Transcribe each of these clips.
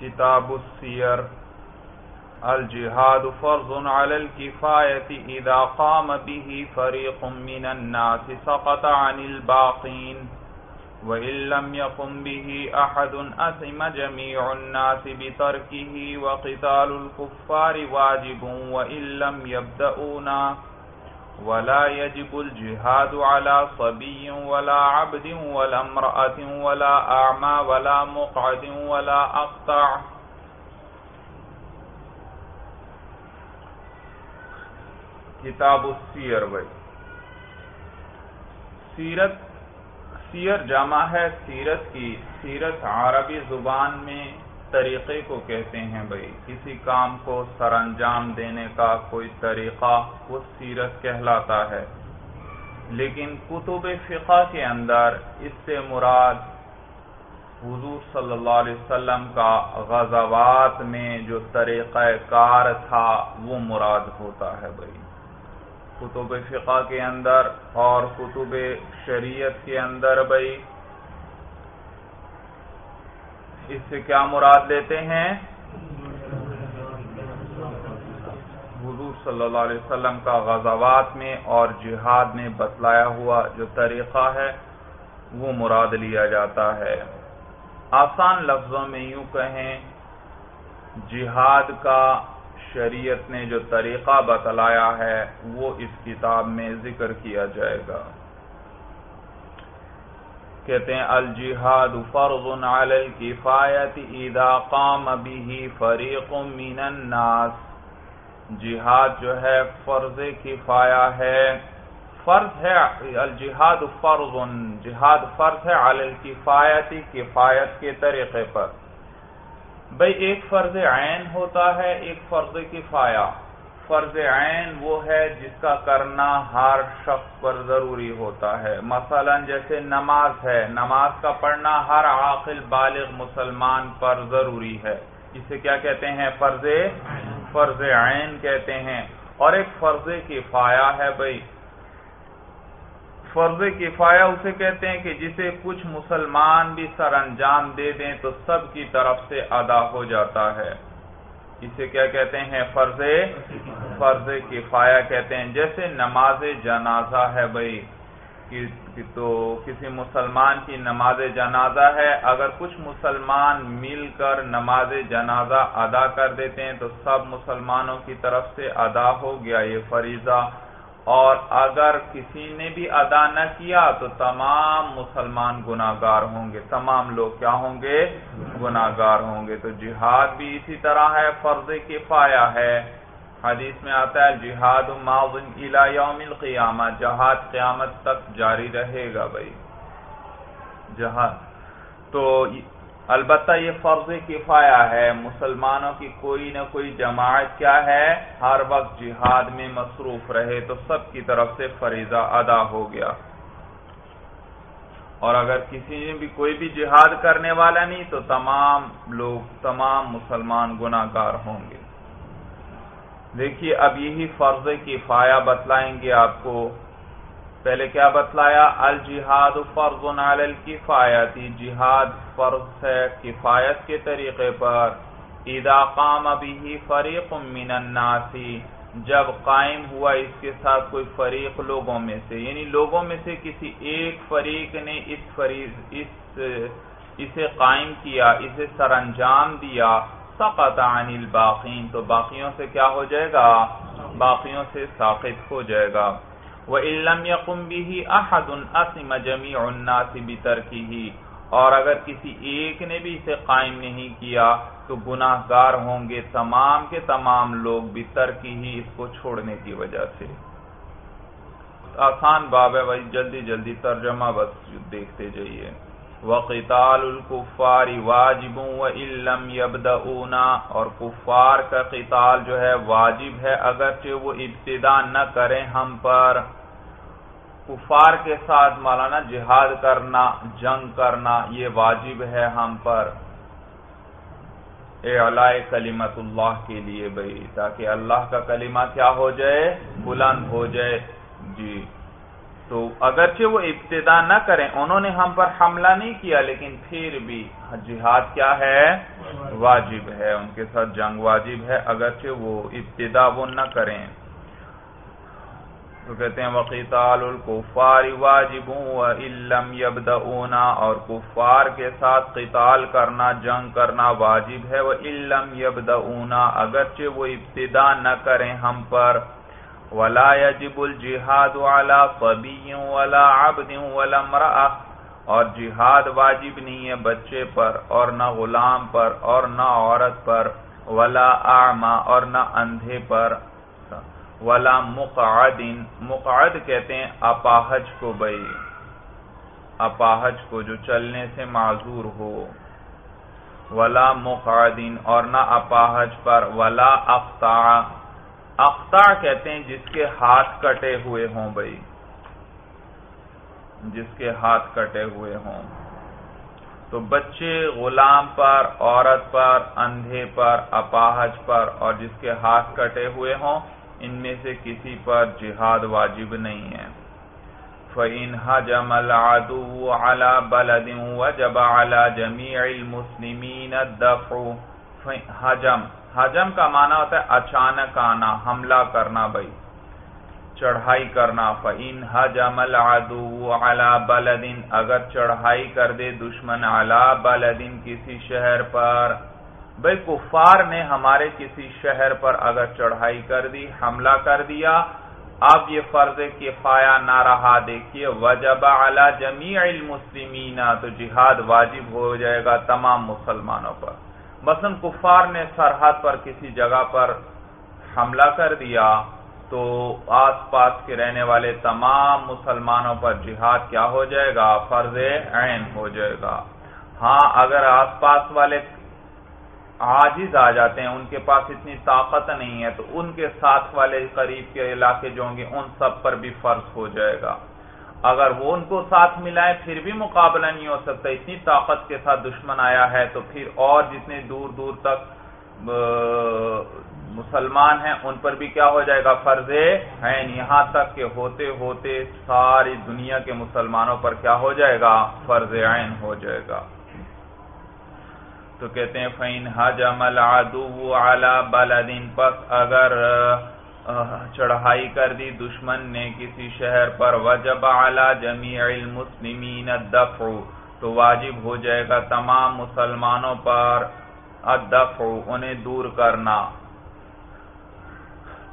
کتاب السیر۔ الجهاد فرض على الكفاية إذا قام به فريق من الناس سقط عن الباقين وإن لم يقم به أحد أثم جميع الناس بتركه وقتال الكفار واجب وإن لم يبدأونا ولا يجب الجهاد على صبي ولا عبد ولا امرأة ولا أعمى ولا مقعد ولا أقطع. کتاب السیر بھائی. سیرت، سیر جمع ہے، سیرت کی، سیرت عربی زبان میں طریقے کو کہتے ہیں بھائی۔ کسی کام کو سر انجام دینے کا کوئی طریقہ وہ سیرت کہلاتا ہے۔ لیکن کتب فقہ کے اندر اس سے مراد حضور صلی اللہ علیہ وسلم کا غزوات میں جو طریقہ کار تھا وہ مراد ہوتا ہے بھائی۔ کتب فقہ کے اندر اور کتب شریعت کے اندر بھائی اس سے کیا مراد لیتے ہیں؟ حضور صلی اللہ علیہ وسلم کا غزوات میں اور جہاد میں بتلایا ہوا جو طریقہ ہے، وہ مراد لیا جاتا ہے۔ آسان لفظوں میں یوں کہیں، جہاد کا شریعت نے جو طریقہ بتلایا ہے، وہ اس کتاب میں ذکر کیا جائے گا۔ کہتے ہیں، الجہاد فرض علی الکفایت اذا قام به فریق من الناس۔ جہاد جو ہے، فرض کفایہ ہے۔ فرض ہے، الجہاد فرض، جہاد فرض ہے علی الکفایت، کفایت کے طریقے پر۔ بھئی ایک فرض عین ہوتا ہے، ایک فرض کفایہ۔ فرض عین وہ ہے جس کا کرنا ہر شخص پر ضروری ہوتا ہے۔ مثلا جیسے نماز ہے، نماز کا پڑھنا ہر عاقل، بالغ، مسلمان پر ضروری ہے۔ اسے کیا کہتے ہیں؟ فرض فرض عین کہتے ہیں۔ اور ایک فرض کفایہ ہے بھائی۔ فرض کفایہ اسے کہتے ہیں کہ جسے کچھ مسلمان بھی سر انجام دے دیں تو سب کی طرف سے ادا ہو جاتا ہے۔ اسے کیا کہتے ہیں؟ فرض فرض کفایا کہتے ہیں۔ جیسے نماز جنازہ ہے بھائی تو کسی مسلمان کی نماز جنازہ ہے، اگر کچھ مسلمان مل کر نماز جنازہ ادا کر دیتے ہیں تو سب مسلمانوں کی طرف سے ادا ہو گیا یہ فریضہ۔ اور اگر کسی نے بھی ادا نہ کیا تو تمام مسلمان گناگار ہوں گے۔ تمام لوگ کیا ہوں گے؟ گناگار ہوں گے۔ تو جہاد بھی اسی طرح ہے، فرض کفایہ ہے۔ حدیث میں آتا ہے، جہاد یوم القیامہ۔ جہاد قیامت تک جاری رہے گا بھائی۔ جہاد۔ تو البتہ یہ فرض کفایہ ہے، مسلمانوں کی کوئی نہ کوئی جماعت کیا ہے؟ ہر وقت جہاد میں مصروف رہے تو سب کی طرف سے فریضہ ادا ہو گیا۔ اور اگر کسی نے بھی کوئی بھی جہاد کرنے والا نہیں تو تمام لوگ، تمام مسلمان گناگار ہوں گے۔ دیکھیے، اب یہی فرض کفایہ بتلائیں گے آپ کو۔ پہلے کیا بتلایا؟ الجہاد فرض علی الکفایتی۔ جہاد فرض ہے کفایت کے طریقے پر۔ اذا قام به فریق من الناس، جب قائم ہوا اس کے ساتھ کوئی فریق لوگوں میں سے یعنی لوگوں میں سے کسی ایک فریق نے اس فریق اس، اسے قائم کیا، اسے سر انجام دیا، سقط عن الباقین، تو باقیوں سے کیا ہو جائے گا؟ باقیوں سے ساقط ہو جائے گا۔ وَإِلَّمْ يَقُمْ بِهِ أَحَدٌ أَثِمَ جَمِيعُ النَّاسِ بِتَرْكِهِ اور اگر کسی ایک نے بھی اسے قائم نہیں کیا تو گناہ گار ہوں گے تمام کے تمام لوگ بھی ترکی ہی اس کو چھوڑنے کی وجہ سے۔ آسان باب ہے، بھائی جلدی جلدی ترجمہ بس دیکھتے جائیے۔ وقتال الکفار واجب وَإِلَّمْ يَبْدَعُونَا اور کفار کا قتال جو ہے واجب ہے، اگرچہ وہ ابتدا نہ کریں ہم پر۔ کفار کے ساتھ مولانا جہاد کرنا، جنگ کرنا، یہ واجب ہے ہم پر۔ اے علائے کلمت اللہ کے لیے بھائی، تاکہ اللہ کا کلمہ کیا ہو جائے؟ بلند ہو جائے۔ جی۔ تو اگرچہ وہ ابتدا نہ کریں، انہوں نے ہم پر حملہ نہیں کیا، لیکن پھر بھی جہاد کیا ہے؟ واجب ہے، ان کے ساتھ جنگ واجب ہے، اگرچہ وہ ابتدا وہ نہ کریں۔ تو کہتے ہیں وقیتال الکفار واجب علم یبدعونا اور کفار کے ساتھ قتال کرنا، جنگ کرنا واجب ہے۔ وہ علم یبدعونا اگرچہ وہ ابتدا نہ کریں، ہم پر ولا يجب الجهاد على صبي ولا عبد ولا امرأة۔ اور جہاد واجب نہیں ہے بچے پر اور نہ غلام پر اور نہ عورت پر۔ ولا اعما اور نہ اندھے پر۔ ولا مقعد۔ مقعد کہتے ہیں اپاہج کو بھائی۔ اپاہج کو جو چلنے سے معذور ہو۔ ولا مقعدین اور نہ اپاہج پر۔ ولا اقطاع اقطاع کہتے ہیں جس کے ہاتھ کٹے ہوئے ہوں بھائی۔ جس کے ہاتھ کٹے ہوئے ہوں۔ تو بچے غلام پر، عورت پر، اندھے پر، اپاہج پر اور جس کے ہاتھ کٹے ہوئے ہوں، ان میں سے کسی پر جہاد واجب نہیں ہے۔ فَإِنْ حَجَمَ الْعَدُوُ عَلَى بَلَدٍ وَجَبَ عَلَى جَمِيعِ الْمُسْلِمِينَ الدَّفْعُ۔ حجم۔ حجم کا معنی ہوتا ہے اچانک آنا حملہ کرنا بھائی، چڑھائی کرنا۔ فَإِنْ حَجَمَ الْعَدُوُ عَلَى بَلَدٍ، اگر چڑھائی کر دے دشمن عَلَى بَلَدٍ کسی شہر پر۔ بھائی، کفار نے ہمارے کسی شہر پر اگر چڑھائی کر دی، حملہ کر دیا، اب یہ فرض کفایا نہ رہا۔ دیکھیے، وجب اعلی جمیع المسلمین تو جہاد واجب ہو جائے گا تمام مسلمانوں پر۔ مثلا کفار نے سرحد پر کسی جگہ پر حملہ کر دیا تو آس پاس کے رہنے والے تمام مسلمانوں پر جہاد کیا ہو جائے گا؟ فرض عین ہو جائے گا۔ ہاں اگر آس پاس والے عاجز آ جاتے ہیں، ان کے پاس اتنی طاقت نہیں ہے، تو ان کے ساتھ والے قریب کے علاقے جو ہوں گے، ان سب پر بھی فرض ہو جائے گا۔ اگر وہ ان کو ساتھ ملائے، پھر بھی مقابلہ نہیں ہو سکتا، اتنی طاقت کے ساتھ دشمن آیا ہے، تو پھر اور جتنے دور دور تک مسلمان ہیں، ان پر بھی کیا ہو جائے گا؟ فرض ہے یہاں تک کہ ہوتے ہوتے ساری دنیا کے مسلمانوں پر کیا ہو جائے گا؟ فرض عین ہو جائے گا۔ تو کہتے ہیں فین حجم العدو علی بلدین پس اگر چڑھائی کر دی دشمن نے کسی شہر پر۔ وجب علی جمیع المسلمین الدفع۔ تو واجب ہو جائے گا تمام مسلمانوں پر الدفع، انہیں دور کرنا۔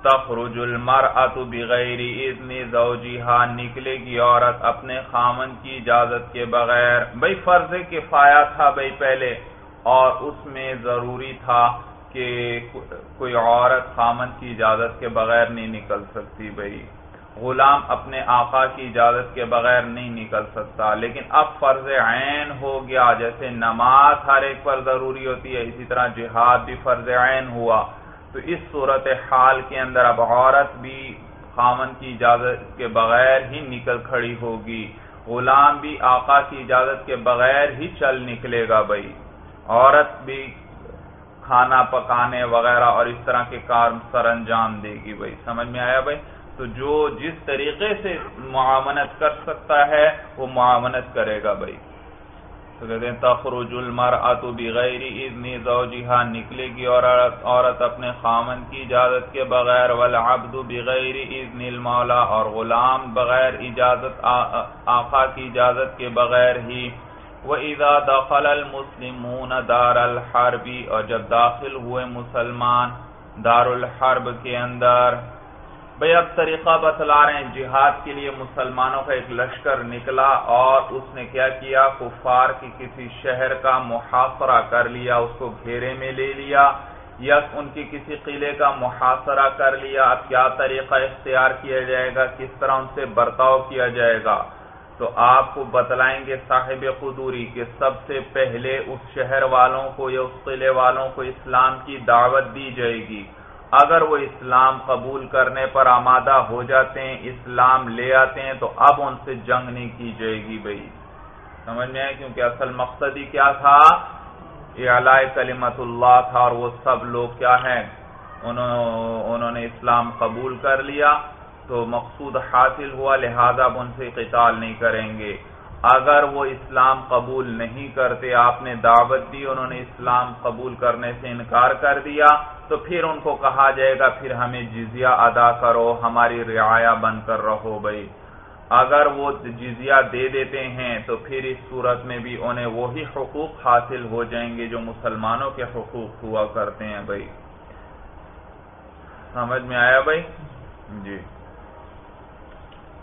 تخرج المرأة بغیر اذن زوجیہا نکلے گی عورت اپنے خامن کی اجازت کے بغیر۔ بھئی فرض کفایہ تھا بھئی پہلے، اور اس میں ضروری تھا۔ کہ کوئی عورت خامن کی اجازت کے بغیر نہیں نکل سکتی بھائی۔ غلام اپنے آقا کی اجازت کے بغیر نہیں نکل سکتا۔ لیکن اب فرض عین ہو گیا، جیسے نماز ہر ایک پر ضروری ہوتی ہے، اسی طرح جہاد بھی فرض عین ہوا۔ تو اس صورت حال کے اندر اب عورت بھی خامن کی اجازت کے بغیر ہی نکل کھڑی ہوگی۔ غلام بھی آقا کی اجازت کے بغیر ہی چل نکلے گا بھائی۔ عورت بھی کھانا پکانے وغیرہ اور اس طرح کے کار سر انجام دے گی بھائی، سمجھ میں آیا بھائی؟ تو جو جس طریقے سے معاونت کر سکتا ہے، وہ معاونت کرے گا بھائی۔ تو کہتے ہیں، تخرج المرأة بغیر اذن زوجها نکلے گی، اور عورت اپنے خامن کی اجازت کے بغیر، والعبد بغیر اذن المولا، اور غلام بغیر اجازت آقا کی اجازت کے بغیر ہی وَإِذَا دَخَلَ الْمُسْلِمُونَ دَارَ الْحَرْبِ، اور جب داخل ہوئے مسلمان دار الحرب کے اندر بھئی اب طریقہ بتلا رہے ہیں، جہاد کے لیے مسلمانوں کا ایک لشکر نکلا اور اس نے کیا کیا؟ کفار کی کسی شہر کا محاصرہ کر لیا، اس کو گھیرے میں لے لیا، یا ان کی کسی قلعے کا محاصرہ کر لیا؟ اب کیا طریقہ اختیار کیا جائے گا؟ کس طرح ان سے برتاؤ کیا جائے گا؟ تو آپ کو بتلائیں گے صاحب قدوری کہ سب سے پہلے اس شہر والوں کو یا اس قلعے والوں کو اسلام کی دعوت دی جائے گی۔ اگر وہ اسلام قبول کرنے پر آمادہ ہو جاتے ہیں، اسلام لے آتے ہیں، تو اب ان سے جنگ نہیں کی جائے گی بھائی۔ سمجھ میں آئے؟ کیونکہ اصل مقصد ہی کیا تھا؟ یہ کلیمت اللہ تھا اور وہ سب لوگ کیا ہیں؟ انہوں نے اسلام قبول کر لیا۔ تو مقصود حاصل ہوا، لہذا اب ان سے قتال نہیں کریں گے۔ اگر وہ اسلام قبول نہیں کرتے، آپ نے دعوت دی، انہوں نے اسلام قبول کرنے سے انکار کر دیا، تو پھر ان کو کہا جائے گا، پھر ہمیں جزیہ ادا کرو، ہماری رعایا بن کر رہو بھائی۔ اگر وہ جزیہ دے دیتے ہیں، تو پھر اس صورت میں بھی انہیں وہی حقوق حاصل ہو جائیں گے جو مسلمانوں کے حقوق ہوا کرتے ہیں بھائی۔ سمجھ میں آیا بھائی؟ جی۔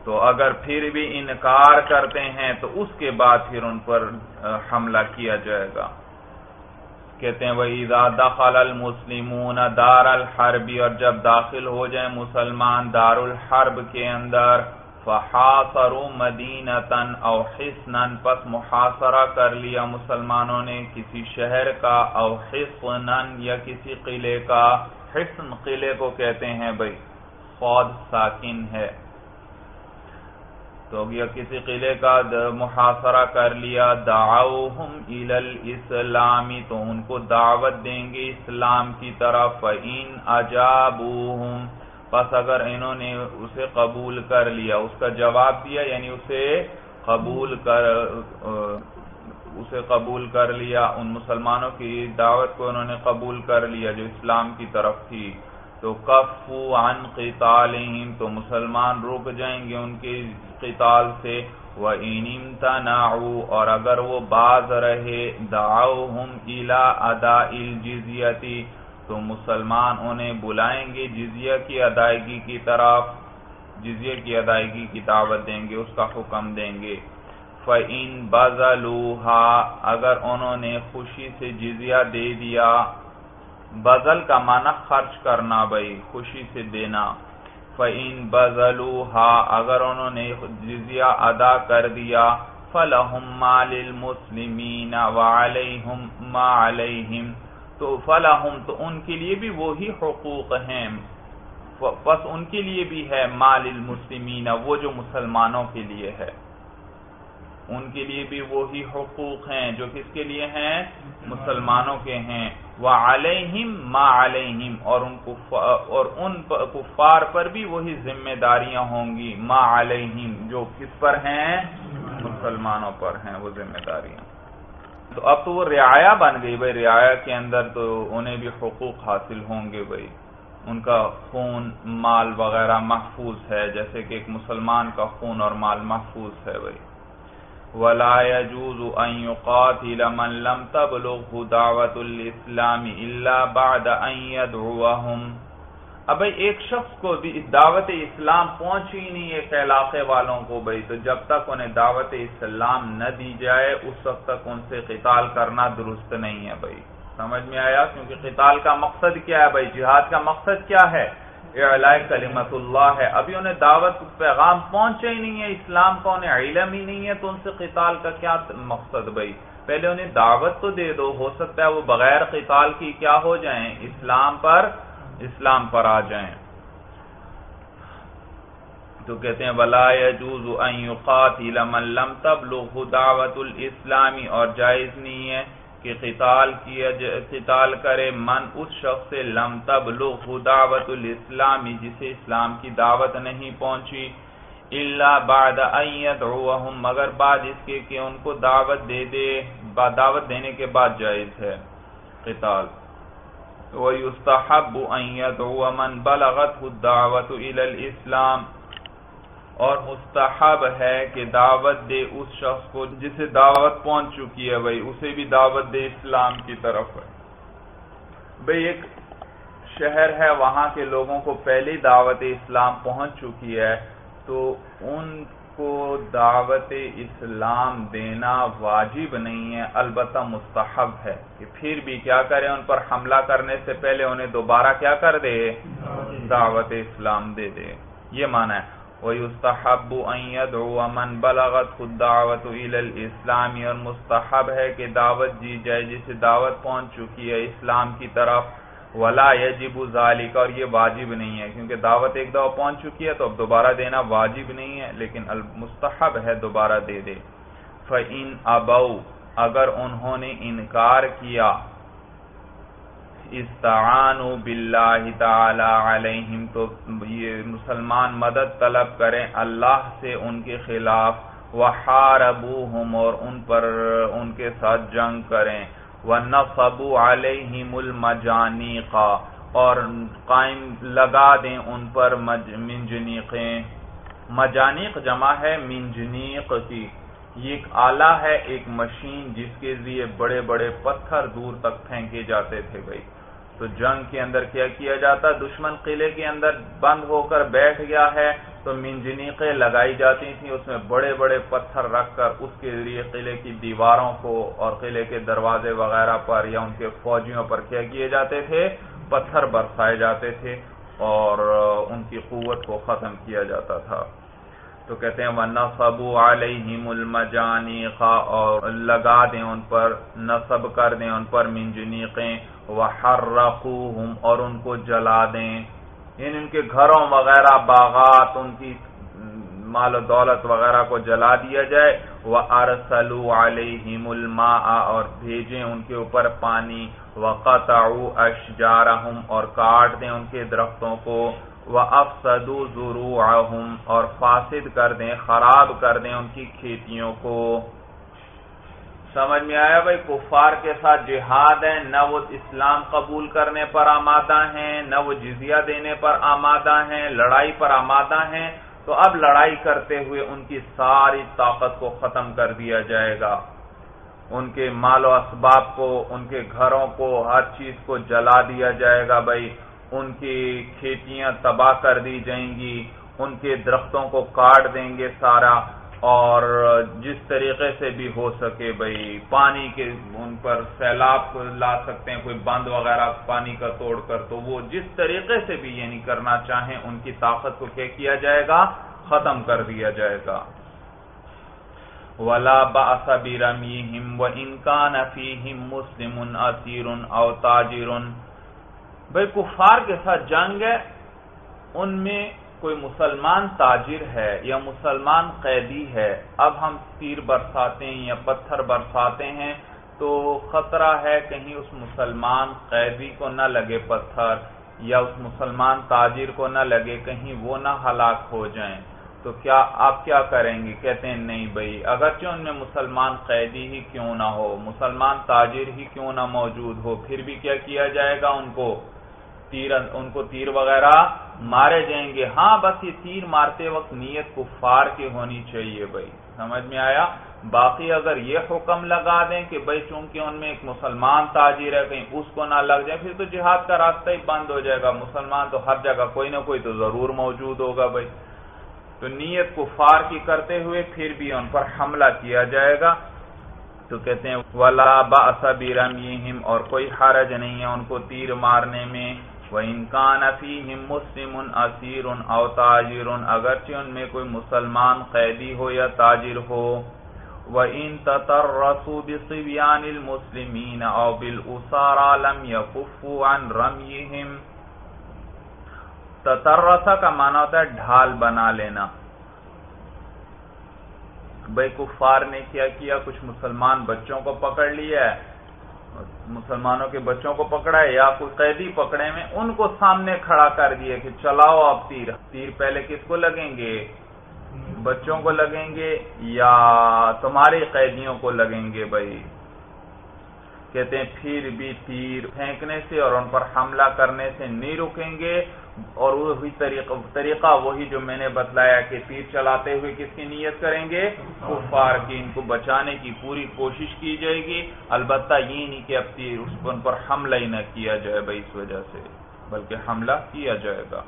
تو اگر پھر بھی انکار کرتے ہیں تو اس کے بعد پھر ان پر حملہ کیا جائے گا۔ کہتے ہیں وہی دخل المسلمون دار الحربی اور جب داخل ہو جائیں مسلمان دار الحرب کے اندر، فحاصروا مدینتن او حسنن پس محاصرہ کر لیا مسلمانوں نے کسی شہر کا او حسنن یا کسی قلعے کا۔ حسن قلعے کو کہتے ہیں بھائی خود ساکن ہے۔ تو یا کسی قلعے کا محاصرہ کر لیا، دعوہم الاسلامی تو ان کو دعوت دیں گے اسلام کی طرف، فَإِنْ أَجَابُوهُمْ پس اگر انہوں نے اسے قبول کر لیا، اس کا جواب دیا یعنی اسے قبول کر اسے قبول کر لیا، ان مسلمانوں کی دعوت کو انہوں نے قبول کر لیا جو اسلام کی طرف تھی۔ تو کفو عن قتالہم، تو مسلمان رک جائیں گے ان کے قتال سے وَإِنِمْتَنَعُوا اور اگر وہ باز رہے، دعوہم الى اداء الجزیتی تو مسلمان انہیں بلائیں گے جزیہ کی ادائیگی کی طرف، جزیہ کی ادائیگی کی دعوت دیں گے، اس کا حکم دیں گے۔ فَإِن بَزَلُوهَا اگر انہوں نے خوشی سے جزیہ دے دیا بزل کا معنی خرچ کرنا بھائی، خوشی سے دینا۔ فَإِن بَزَلُوهَا اگر انہوں نے جزیہ ادا کر دیا، فَلَهُمْ مَا لِلْمُسْلِمِينَ وَعَلَيْهُمْ ما علیہم تو فَلَهُمْ، تو ان کے لیے بھی وہی حقوق ہیں۔ بس ان کے لیے بھی ہے مال المسلمین وہ جو مسلمانوں کے لیے ہے۔ ان کے لیے بھی وہی حقوق ہیں جو کس کے لیے ہیں؟ مسلمانوں کے ہیں۔ وہ علیہم ما علیہم اور ان اور ان کفار پر بھی وہی ذمہ داریاں ہوں گی۔ ما علیہم جو کس پر ہیں؟ مسلمانوں پر ہیں وہ ذمہ داریاں۔ تو اب تو وہ رعایا بن گئی بھائی، رعایا کے اندر تو انہیں بھی حقوق حاصل ہوں گے بھائی۔ ان کا خون، مال وغیرہ محفوظ ہے، جیسے کہ ایک مسلمان کا خون اور مال محفوظ ہے بھائی۔ ولا يجوز ان يقاتل من لم تبلغه دعوت الاسلام الا بعد ان يدعوهم. اب ایک شخص کو بھی دعوت اسلام پہنچی نہیں ایک علاقے والوں کو، بھائی، تو جب تک انہیں دعوت اسلام نہ دی جائے، اس وقت تک ان سے قتال کرنا درست نہیں ہے، بھائی۔ سمجھ میں آیا؟ کیونکہ قتال کا مقصد کیا ہے، بھائی؟ جہاد کا مقصد کیا ہے؟ کلمت اللہ ہے۔ ابھی انہیں دعوت پیغام پہنچے ہی نہیں ہے، اسلام کا انہیں علم ہی نہیں ہے تو ان سے قتال کا کیا مقصد بھائی؟ پہلے انہیں دعوت تو دے دو، ہو سکتا ہے وہ بغیر قتال کی کیا ہو جائیں، اسلام پر اسلام پر آ جائیں۔ تو کہتے ہیں، ولا يجوز ان يقاتل من لم تبلغ دعوت الاسلامی اور جائز نہیں ہے۔ کہ قتال کیا قتال کرے من اس شخص سے لم تبلغ دعوت الاسلامی جسے اسلام کی دعوت نہیں پہنچی الا بعد ان يدعوهم، مگر بعد اس کے کہ ان کو دعوت دے دے دعوت دینے کے بعد جائز ہے قتال۔ وَيُسْتَحَبُّ أَن يَدْعُوَ مَن بَلَغَتْهُ الدَّعْوَةُ إِلَى الْإِسْلَامِ اور مستحب ہے کہ دعوت دے اس شخص کو جسے دعوت پہنچ چکی ہے بھائی، اسے بھی دعوت دے اسلام کی طرف بھائی، ایک شہر ہے، وہاں کے لوگوں کو پہلی دعوت اسلام پہنچ چکی ہے۔ تو ان کو دعوت اسلام دینا واجب نہیں ہے، البتہ مستحب ہے۔ کہ پھر بھی کیا کریں، ان پر حملہ کرنے سے پہلے انہیں دوبارہ کیا کر دے؟ دعوت اسلام دے دے۔ یہ مانا ہے۔ وَيُسْتَحَبُّ أَن يَدْعُوَ مَن بَلَغَتْ الدَّعْوَةُ إِلَى الْإِسْلَامِ اور مستحب ہے کہ دعوت دی جائے، جسے دعوت پہنچ چکی ہے اسلام کی طرف، ولا يجب ذلك، اور یہ واجب نہیں ہے، کیونکہ دعوت ایک دفعہ پہنچ چکی ہے تو اب دوبارہ دینا واجب نہیں ہے، لیکن مستحب ہے دوبارہ دے دے۔ فَإِن أَبَوْا، اگر انہوں نے انکار کیا استعانوا باللہ تعالی علیہم تو یہ مسلمان مدد طلب کریں اللہ سے ان کے خلاف وحاربوہم اور ان پر ان کے ساتھ جنگ کریں ونصبوا علیہم المجانیقا اور قائم لگا دیں ان پر منجنیقیں مجانیق جمع ہے منجنیق کی یہ ایک آلہ ہے ایک مشین جس کے ذریعے بڑے بڑے پتھر دور تک پھینکے جاتے تھے بھائی تو جنگ کے اندر کیا کیا جاتا؟ دشمن قلعے کے اندر بند ہو کر بیٹھ گیا ہے، تو منجنیقیں لگائی جاتی تھیں، اس میں بڑے بڑے پتھر رکھ کر اس کے ذریعے قلعے کی دیواروں کو اور قلعے کے دروازے وغیرہ پر یا ان کے فوجیوں پر کیا کیے جاتے تھے؟ پتھر برسائے جاتے تھے اور ان کی قوت کو ختم کیا جاتا تھا۔ تو کہتے ہیں وَنَصَبُوا عَلَيْهِمُ الْمَجَانِقَ اور لگا دیں ان پر، نصب کر دیں ان پر منجنیقیں وَحَرَّقُوهُمْ اور ان کو جلا دیں۔ یعنی ان کے گھروں وغیرہ باغات، ان کی مال و دولت وغیرہ کو جلا دیا جائے۔ وَأَرْسَلُوا عَلَيْهِمُ الْمَاءَ اور بھیجیں ان کے اوپر پانی۔ وَقَطَعُوا أَشْجَارَهُمْ اور کاٹ دیں ان کے درختوں کو۔ وہ افسدو اور فاسد کر دیں، خراب کر دیں ان کی کھیتیوں کو۔ سمجھ میں آیا بھائی؟ کفار کے ساتھ جہاد ہے، نہ وہ اسلام قبول کرنے پر آمادہ ہیں، نہ وہ جزیہ دینے پر آمادہ ہیں، لڑائی پر آمادہ ہیں۔ تو اب لڑائی کرتے ہوئے ان کی ساری طاقت کو ختم کر دیا جائے گا۔ ان کے مال و اسباب کو، ان کے گھروں کو، ہر چیز کو جلا دیا جائے گا بھائی۔ ان کی کھیتیاں تباہ کر دی جائیں گی، ان کے درختوں کو کاٹ دیں گے سارا، اور جس طریقے سے بھی ہو سکے بھائی، پانی کے ان پر سیلاب کو لا سکتے ہیں، کوئی بند وغیرہ پانی کا توڑ کر، تو وہ جس طریقے سے بھی یہ نہیں کرنا چاہیں، ان کی طاقت کو کیا کیا جائے گا؟ ختم کر دیا جائے گا۔ ولا باصبر و انکان فیہم مسلم اسیر او تاجر۔ بھائی کفار کے ساتھ جنگ ہے، ان میں کوئی مسلمان تاجر ہے یا مسلمان قیدی ہے، اب ہم تیر برساتے ہیں یا پتھر برساتے ہیں تو خطرہ ہے کہیں اس مسلمان قیدی کو نہ لگے پتھر یا اس مسلمان تاجر کو نہ لگے کہیں وہ نہ ہلاک ہو جائیں۔ تو کیا آپ کیا کریں گے؟ کہتے ہیں نہیں بھائی، اگرچہ ان میں مسلمان قیدی ہی کیوں نہ ہو، مسلمان تاجر ہی کیوں نہ موجود ہو، پھر بھی کیا کیا جائے گا ان کو؟ تیر ان کو تیر وغیرہ مارے جائیں گے۔ ہاں بس یہ تیر مارتے وقت نیت کفار کی ہونی چاہیے بھائی۔ سمجھ میں آیا؟ باقی اگر یہ حکم لگا دیں کہ بھائی چونکہ ان میں ایک مسلمان تاجر ہے، کہیں اس کو نہ لگ جائے، پھر تو جہاد کا راستہ ہی بند ہو جائے گا۔ مسلمان تو ہر جگہ، کوئی نہ کوئی تو ضرور موجود ہوگا بھائی۔ تو نیت کفار کی کرتے ہوئے پھر بھی ان پر حملہ کیا جائے گا۔ تو کہتے ہیں، ولا باسبرم اور کوئی حرج نہیں ہے ان کو تیر مارنے میں۔ وَإِن كَانَ فِيهِمْ مُسْلِمٌ أَسِيرٌ أَوْ تَاجِرٌ، اگرچہ ان میں کوئی مسلمان قیدی ہو یا تاجر ہو، وَإِن تَتَرَّسُوا بِصِبْيَانِ الْمُسْلِمِينَ أَوْ بِالْأُسَارَى لَمْ يَكُفُّوا عَنْ رَمْيِهِمْ تترسا کا معنی ہوتا ہے ڈھال بنا لینا۔ بھائی کفار نے کیا کیا، کچھ مسلمان بچوں کو پکڑ لیا ہے مسلمانوں کے بچوں کو پکڑا ہے یا کوئی قیدی پکڑے میں، ان کو سامنے کھڑا کر دیا کہ چلاؤ آپ تیر۔ تیر پہلے کس کو لگیں گے؟ بچوں کو لگیں گے یا تمہارے قیدیوں کو لگیں گے بھائی؟ کہتے ہیں، پھر بھی تیر پھینکنے سے اور ان پر حملہ کرنے سے نہیں رکیں گے۔ اور وہی طریقہ طریقہ وہی جو میں نے بتلایا کہ تیر چلاتے ہوئے کس کی نیت کریں گے؟ کفار کی، ان کو بچانے کی پوری کوشش کی جائے گی۔ البتہ یہ نہیں کہ اب تیر اس پر ان پر حملہ ہی نہ کیا جائے بھائی اس وجہ سے، بلکہ حملہ کیا جائے گا۔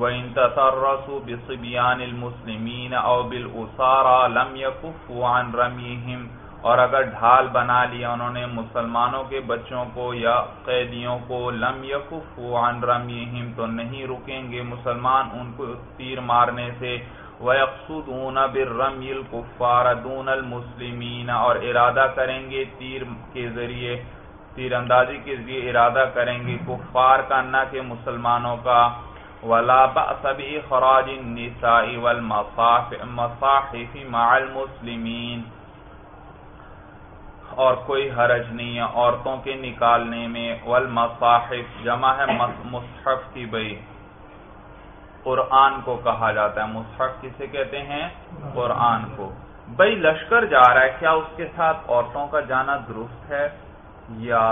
وَإِن تَتَرَّسُوا بِصِبْيَانِ الْمُسْلِمِينَ أَوْ بِالْأُسَارَى لَمْ يَكُفُّوا عَنْ رَمِيهِمْ اور اگر ڈھال بنا لیا انہوں نے مسلمانوں کے بچوں کو یا قیدیوں کو، لم یقف عن رمیہم، تو نہیں رکیں گے مسلمان ان کو تیر مارنے سے۔ وَيَقْصُدُونَ بِالرَّمْيِ الْكُفَّارَ دُونَ الْمُسْلِمِينَ اور ارادہ کریں گے تیر کے ذریعے، تیر اندازی کے ذریعے ارادہ کریں گے کفار کا، نہ کہ مسلمانوں کا۔ وَلَا بَأْسَ بِإِخْرَاجِ النِّسَاءِ وَالْمَصَاحِفِ مَعَ الْمُسْلِمِينَ اور کوئی حرج نہیں ہے عورتوں کے نکالنے میں، والمصاحف، جمع ہے مصحف کی بھائی قرآن کو کہا جاتا ہے۔ مصحف کسے کہتے ہیں؟ قرآن کو۔ بھائی لشکر جا رہا ہے۔ کیا اس کے ساتھ عورتوں کا جانا درست ہے؟ یا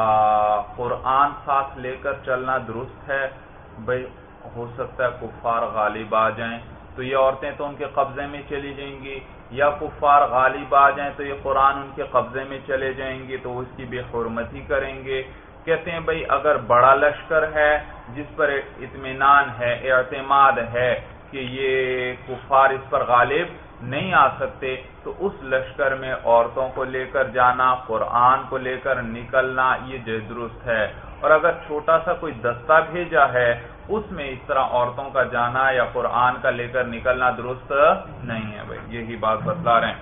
قرآن ساتھ لے کر چلنا درست ہے؟ بھائی ہو سکتا ہے کفار غالب آ جائیں۔ تو یہ عورتیں تو ان کے قبضے میں چلی جائیں گی۔ یا کفار غالب آ جائیں تو یہ قرآن ان کے قبضے میں چلے جائیں گے تو اس کی بے حرمتی کریں گے۔ کہتے ہیں بھائی اگر بڑا لشکر ہے جس پر اطمینان ہے، اعتماد ہے کہ یہ کفار اس پر غالب نہیں آ سکتے، تو اس لشکر میں عورتوں کو لے کر جانا، قرآن کو لے کر نکلنا، یہ درست ہے۔ اور اگر چھوٹا سا کوئی دستہ بھیجا ہے، اس میں اس طرح عورتوں کا جانا یا قرآن کا لے کر نکلنا درست نہیں ہے بھائی، یہی بات بتلا رہے ہیں۔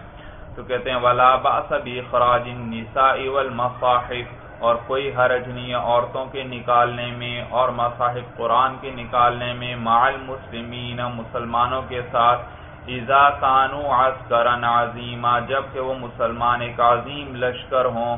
تو کہتے ہیں، ولا باسبی خراج نسا مصاحف اور کوئی حرج نہیں ہے عورتوں کے نکالنے میں اور مصاحف قرآن کے نکالنے میں۔ مال مسلمین مسلمانوں کے ساتھ ایزا کانو عسکرن عظیمہ جبکہ وہ مسلمان ایک عظیم لشکر ہوں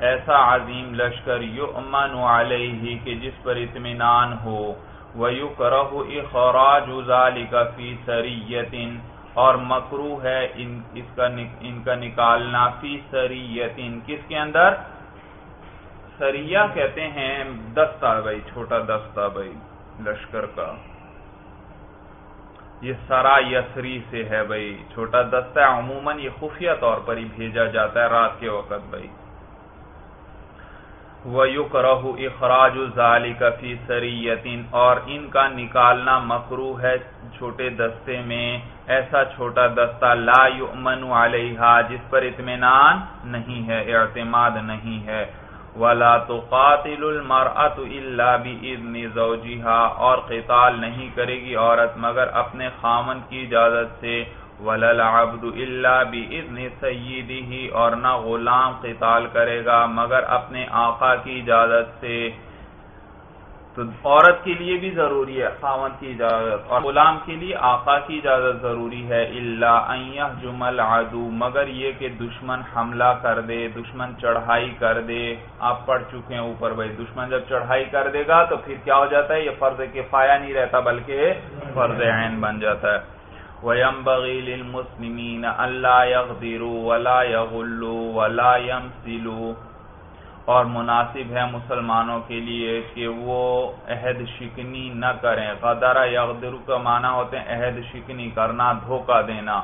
ایسا عظیم لشکر یؤمن علیہ کہ جس پر اطمینان ہو۔ وَيُكْرَهُ إِخْرَاجُ ذَلِكَ فِي سَرِيَّةٍ اور مکرو ہے ان, اس کا ان کا نکالنا فی سریت۔ کس کے اندر؟ سریہ کہتے ہیں دستہ بھائی چھوٹا دستہ بھائی لشکر کا۔ یہ سرا یسری سے ہے بھائی۔ چھوٹا دستہ عموماً یہ خفیہ طور پر ہی بھیجا جاتا ہے رات کے وقت بھائی۔ وَيُكْرَهُ إِخْرَاجُ ذَلِكَ فِي سَرِيَّةٍ اور ان کا نکالنا مکرو ہے چھوٹے دستے میں۔ ایسا چھوٹا دستہ لا يؤمن علیہا، جس پر اطمینان نہیں ہے، اعتماد نہیں ہے۔ ولا تُقَاتِلُ الْمَرْأَةُ إِلَّا بِإِذْنِ زَوْجِهَا، اور قتال نہیں کرے گی عورت، مگر اپنے خامن کی اجازت سے۔ ولل عبد اللہ بھی سیدی اور نہ غلام قتال کرے گا، مگر اپنے آقا کی اجازت سے۔ تو عورت کے لیے بھی ضروری ہے خامن کی اجازت، اور غلام کے لیے آقا کی اجازت ضروری ہے۔ اللہ جمل عدو مگر یہ کہ دشمن حملہ کر دے، دشمن چڑھائی کر دے۔ آپ پڑھ چکے ہیں اوپر، بھائی، دشمن جب چڑھائی کر دے گا تو پھر کیا ہو جاتا ہے؟ یہ فرض کفایہ نہیں رہتا، بلکہ فرض عین بن جاتا ہے۔ وَيَنبَغِي لِلْمُسْلِمِينَ أَلَّا يَغْدِرُوا وَلَا يَغُلُّوا وَلَا يَمْسِلُوا۔ اور مناسب ہے مسلمانوں کے لیے کہ وہ عہد شکنی نہ کریں۔ غدرہ یغدر کا معنی ہوتے ہیں عہد شکنی کرنا، دھوکہ دینا۔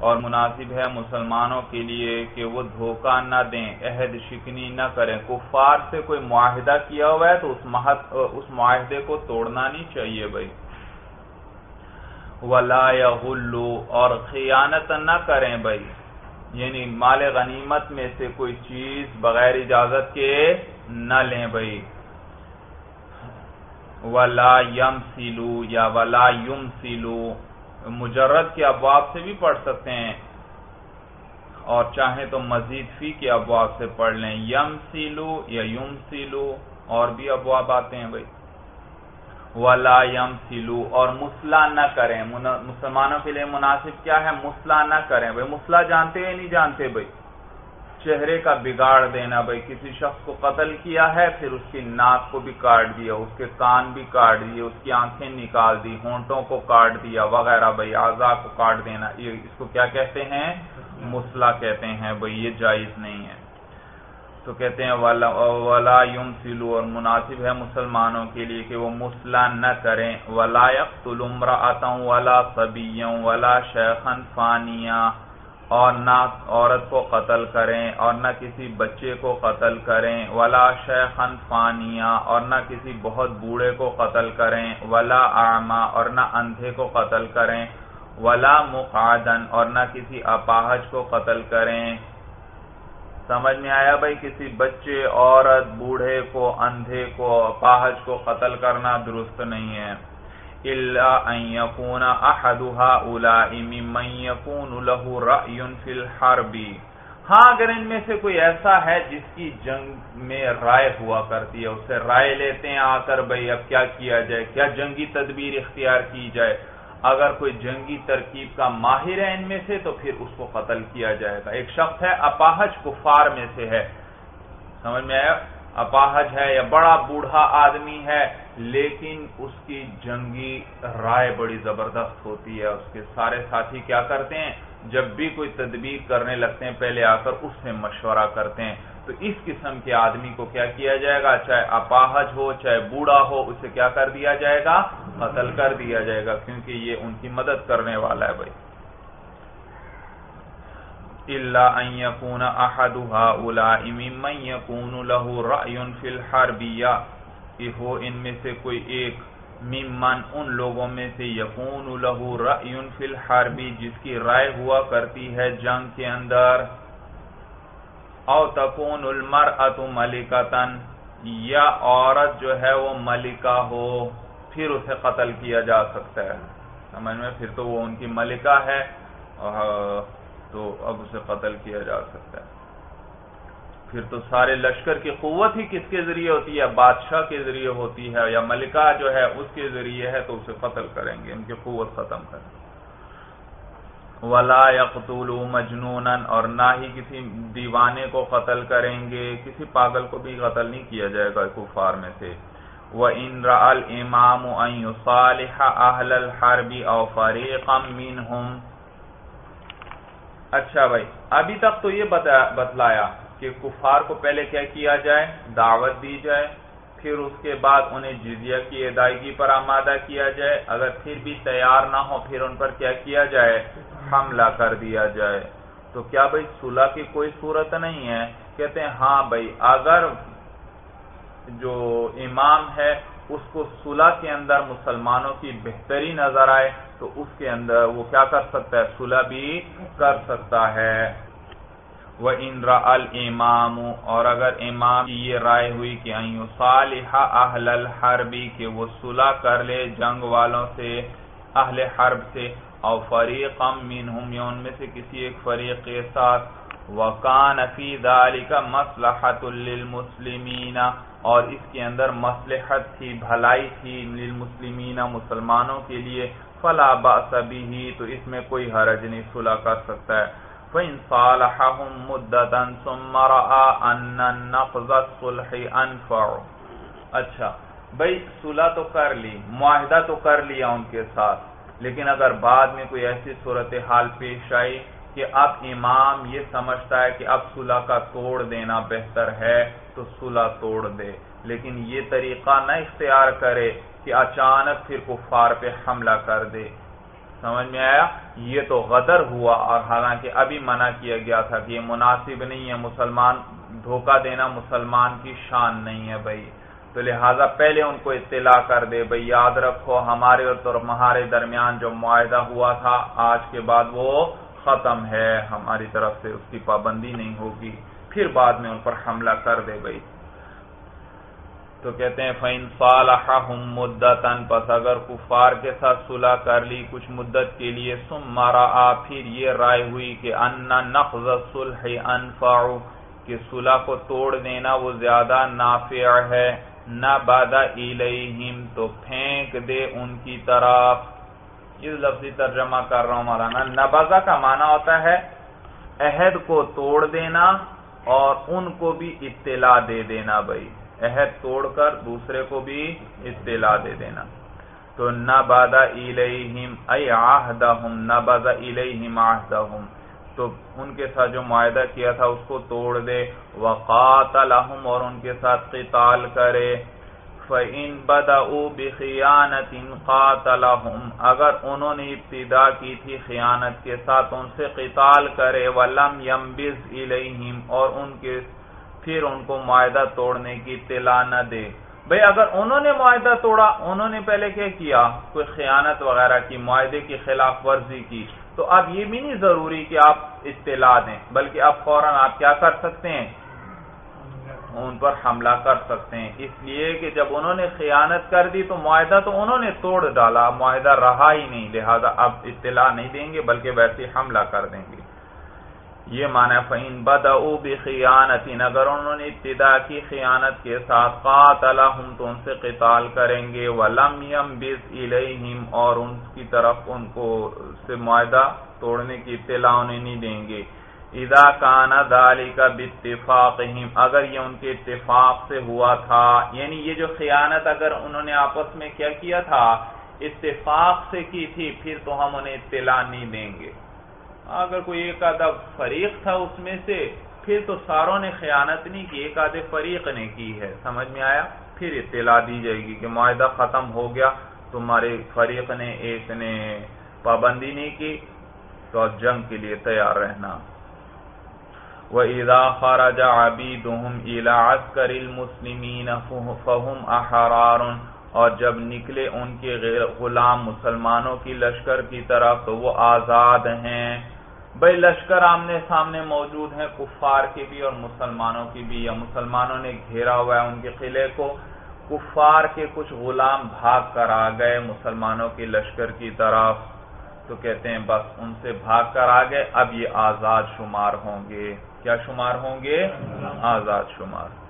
اور مناسب ہے مسلمانوں کے لیے کہ وہ دھوکہ نہ دیں، عہد شکنی نہ کریں۔ کفار سے کوئی معاہدہ کیا ہوا ہے تو اس معاہدے کو توڑنا نہیں چاہیے بھائی۔ ولا غلو اور خیانت نہ کریں بھائی۔ یعنی مال غنیمت میں سے کوئی چیز بغیر اجازت کے نہ لیں بھائی۔ ولا یم سیلو یا ولا یم سیلو مجرد کے ابواب سے بھی پڑھ سکتے ہیں۔ اور چاہیں تو مزید فی کے ابواب سے پڑھ لیں۔ یم سیلو یا یم سیلو اور بھی ابواب آتے ہیں بھائی۔ ولا یم سلو اور مسلح نہ کریں۔ مسلمانوں کے لیے مناسب کیا ہے؟ مسلح نہ کریں۔ بھائی مسلح جانتے یا نہیں جانتے بھائی؟ چہرے کا بگاڑ دینا بھائی، کسی شخص کو قتل کیا ہے، پھر اس کی ناک کو بھی کاٹ دیا، اس کے کان بھی کاٹ دیے، اس کی آنکھیں نکال دی، ہونٹوں کو کاٹ دیا، وغیرہ بھائی آزاد کو کاٹ دینا۔ یہ اس کو کیا کہتے ہیں؟ مسلح کہتے ہیں۔ بھائی، یہ جائز نہیں ہے۔ تو کہتے ہیں ولا یم سلو اور مناسب ہے مسلمانوں کے لیے کہ وہ مسلح نہ کریں۔ ولا امراۃ ولا صبیوں ولا شیخن فانیہ اور نہ عورت کو قتل کریں اور نہ کسی بچے کو قتل کریں۔ ولا شیخن فانیہ اور نہ کسی بہت بوڑھے کو قتل کریں۔ ولا آما اور نہ اندھے کو قتل کریں۔ ولا مقادن اور نہ کسی اپاہج کو قتل کریں۔ سمجھ میں آیا بھائی کسی بچے، عورت، بوڑھے کو، اندھے کو پاہج کو قتل کرنا درست نہیں ہے۔ اللہ فی ہاں اگر ان میں سے کوئی ایسا ہے جس کی جنگ میں رائے ہوا کرتی ہے اس سے رائے لیتے ہیں آ کر بھائی اب کیا کیا جائے، کیا جنگی تدبیر اختیار کی جائے۔ اگر کوئی جنگی ترکیب کا ماہر ہے ان میں سے تو پھر اس کو قتل کیا جائے گا۔ ایک شخص ہے، اپاہج کفار میں سے ہے۔ سمجھ میں آیا؟ اپاہج ہے یا بڑا بوڑھا آدمی ہے، لیکن اس کی جنگی رائے بڑی زبردست ہوتی ہے۔ اس کے سارے ساتھی کیا کرتے ہیں؟ جب بھی کوئی تدبیر کرنے لگتے ہیں، پہلے آ کر اس سے مشورہ کرتے ہیں۔ تو اس قسم کے آدمی کو کیا کیا جائے گا؟ چاہے اپاہج ہو، چاہے بوڑھا ہو، اسے کیا کر دیا جائے گا؟ قتل کر دیا جائے گا، کیونکہ یہ ان کی مدد کرنے والا ہے بھائی۔ اللہ یقون احدها ممن یقون له رأی فی الحربیہ۔ کہ ہو ان میں سے کوئی ایک ممن، ان لوگوں میں سے یقون له رأی فی الحربی، جس کی رائے ہوا کرتی ہے جنگ کے اندر۔ او تکون المرأت ملکتن یا عورت جو ہے وہ ملکہ ہو، پھر اسے قتل کیا جا سکتا ہے۔ سمجھ میں؟ پھر تو وہ ان کی ملکہ ہے تو اب اسے قتل کیا جا سکتا ہے۔ پھر تو سارے لشکر کی قوت ہی کس کے ذریعے ہوتی ہے؟ بادشاہ کے ذریعے ہوتی ہے، یا ملکہ جو ہے اس کے ذریعے ہے، تو اسے قتل کریں گے، ان کی قوت ختم کریں گے۔ ولا یقتول مجنون اور نہ ہی کسی دیوانے کو قتل کریں گے، کسی پاگل کو بھی قتل نہیں کیا جائے گا کفار میں سے۔ وہ ان رمام صالح اہل الحربی او فریقا منہم اچھا بھائی، ابھی تک تو یہ بتلایا کہ کفار کو پہلے کیا کیا جائے؟ دعوت دی جائے۔ پھر اس کے بعد انہیں جزیہ کی ادائیگی پر آمادہ کیا جائے۔ اگر پھر بھی تیار نہ ہو پھر ان پر کیا کیا جائے؟ حملہ کر دیا جائے۔ تو کیا بھائی صلح کی کوئی صورت نہیں ہے؟ کہتے ہیں ہاں بھائی، اگر جو امام ہے، اس کو صلح کے اندر مسلمانوں کی بہتری نظر آئے، تو اس کے اندر وہ کیا کر سکتا ہے؟ صلح بھی کر سکتا ہے۔ وہ اندرا المام اور اگر امام کی یہ رائے ہوئی کہ صالحہ اہل الحربی کہ وہ صلح کر لے جنگ والوں سے، اہل حرب سے، او فریق منہم، یا ان میں سے کسی ایک فریق کے ساتھ، وکان فی ذالک مصلحت للمسلمین اور اس کے اندر مصلحت تھی بھلائی تھی للمسلمین مسلمانوں کے لیے، فلا باس به، تو اس میں کوئی حرج نہیں، صلح کر سکتا ہے۔ فَإِن صَالَحَهُمْ مُدَّةً ثُمَّ رَآ أَنَّ النَّقْضَ الصُّلْحِ أَنْفَعُ۔ اچھا بھئی صلح تو کر لی، معاہدہ تو کر لیا ان کے ساتھ، لیکن اگر بعد میں کوئی ایسی صورتحال پیش آئی کہ اب امام یہ سمجھتا ہے کہ اب صلح کا توڑ دینا بہتر ہے، تو صلح توڑ دے۔ لیکن یہ طریقہ نہ اختیار کرے کہ اچانک پھر کفار پہ حملہ کر دے۔ سمجھ میں آیا؟ یہ تو غدر ہوا اور حالانکہ ابھی منع کیا گیا تھا کہ یہ مناسب نہیں ہے، مسلمان دھوکہ دینا مسلمان کی شان نہیں ہے بھائی۔ تو لہٰذا پہلے ان کو اطلاع کر دے، بھائی یاد رکھو ہمارے اور تمہارے درمیان جو معاہدہ ہوا تھا، آج کے بعد وہ ختم ہے، ہماری طرف سے اس کی پابندی نہیں ہوگی۔ پھر بعد میں ان پر حملہ کر دے بھائی۔ تو کہتے ہیں، فَإِن صَالَحَهُمْ مُدَّتًا، پس اگر کفار کے ساتھ صلح کر لی کچھ مدت کے لیے، ثُمَّ رَآ پھر یہ رائے ہوئی کہ اَنَّ نَقْضَ الصُّلْحِ أَنفَعُ، کہ صلح کو توڑ دینا وہ زیادہ نافع ہے، نہ بَدَ إِلَيْهِمْ، تو پھینک دے ان کی طرف۔ یہ لفظی ترجمہ کر رہا ہوں مولانا۔ نبازہ کا معنی ہوتا ہے عہد کو توڑ دینا اور ان کو بھی اطلاع دے دینا بھائی۔ عہد توڑ کر دوسرے کو بھی اطلاع دے دینا۔ تو نہ بادا الیہم، ای آہدہم نہ بادا الیہم آہدہم تو ان کے ساتھ جو معاہدہ کیا تھا اس کو توڑ دے۔ وقاتلہم اور ان کے ساتھ قتال کرے۔ فَإِن بَدَعُوا بِخِيَانَةٍ قَاتَلَهُمْ، اگر انہوں نے ابتدا کی تھی خیانت کے ساتھ ان سے قتال کرے۔ وَلَمْ يَمْبِزْ إِلَيْهِمْ اور ان کے پھر ان کو معاہدہ توڑنے کی اطلاع نہ دے۔ بھئی اگر انہوں نے معاہدہ توڑا، انہوں نے پہلے کیا کیا؟ کوئی خیانت وغیرہ کی، معاہدے کی خلاف ورزی کی۔ تو اب یہ بھی نہیں ضروری کہ آپ اطلاع دیں، بلکہ اب فوراً آپ کیا کر سکتے ہیں؟ ان پر حملہ کر سکتے ہیں۔ اس لیے کہ جب انہوں نے خیانت کر دی تو معاہدہ تو انہوں نے توڑ ڈالا، معاہدہ رہا ہی نہیں۔ لہذا اب اطلاع نہیں دیں گے، بلکہ ویسے حملہ کر دیں گے۔ یہ معنی فہین بد او اگر انہوں نے ابتدا کی خیانت کے ساتھ قاتلہم تو ان سے قتال کریں گے، ولم ينبذ الیہم اور ان کی طرف ان کو سے معاہدہ توڑنے کی اطلاع انہیں نہیں دیں گے۔ ادا کانا دالی کا بتفاق اگر یہ ان کے اتفاق سے ہوا تھا یعنی یہ جو خیانت اگر انہوں نے آپس میں کیا کیا تھا، اتفاق سے کی تھی، پھر تو ہم انہیں اطلاع نہیں دیں گے۔ اگر کوئی ایک آدھا فریق تھا اس میں سے، پھر تو ساروں نے خیانت نہیں کی، ایک آدھے فریق نے کی ہے۔ سمجھ میں آیا؟ پھر اطلاع دی جائے گی کہ معاہدہ ختم ہو گیا۔ تمہارے فریق نے، ایک نے پابندی نہیں کی۔ تو جنگ کے لیے تیار رہنا۔ وَإِذَا خَرَجَ عَبِيدُهُمْ إِلَىٰ عَسْكَرِ الْمُسْلِمِينَ فَهُمْ أَحْرَارٌ اور جب نکلے ان کے غلام مسلمانوں کی لشکر کی طرف تو وہ آزاد ہیں۔ بھائی لشکر آمنے سامنے موجود ہیں، کفار کے بھی اور مسلمانوں کی بھی۔ یا مسلمانوں نے گھیرا ہوا ہے ان کے قلعے کو۔ کفار کے کچھ غلام بھاگ کر آ گئے مسلمانوں کی لشکر کی طرف۔ تو کہتے ہیں، بس ان سے بھاگ کر آ گئے، اب یہ آزاد شمار ہوں گے۔ کیا شمار ہوں گے؟ آزاد شمار۔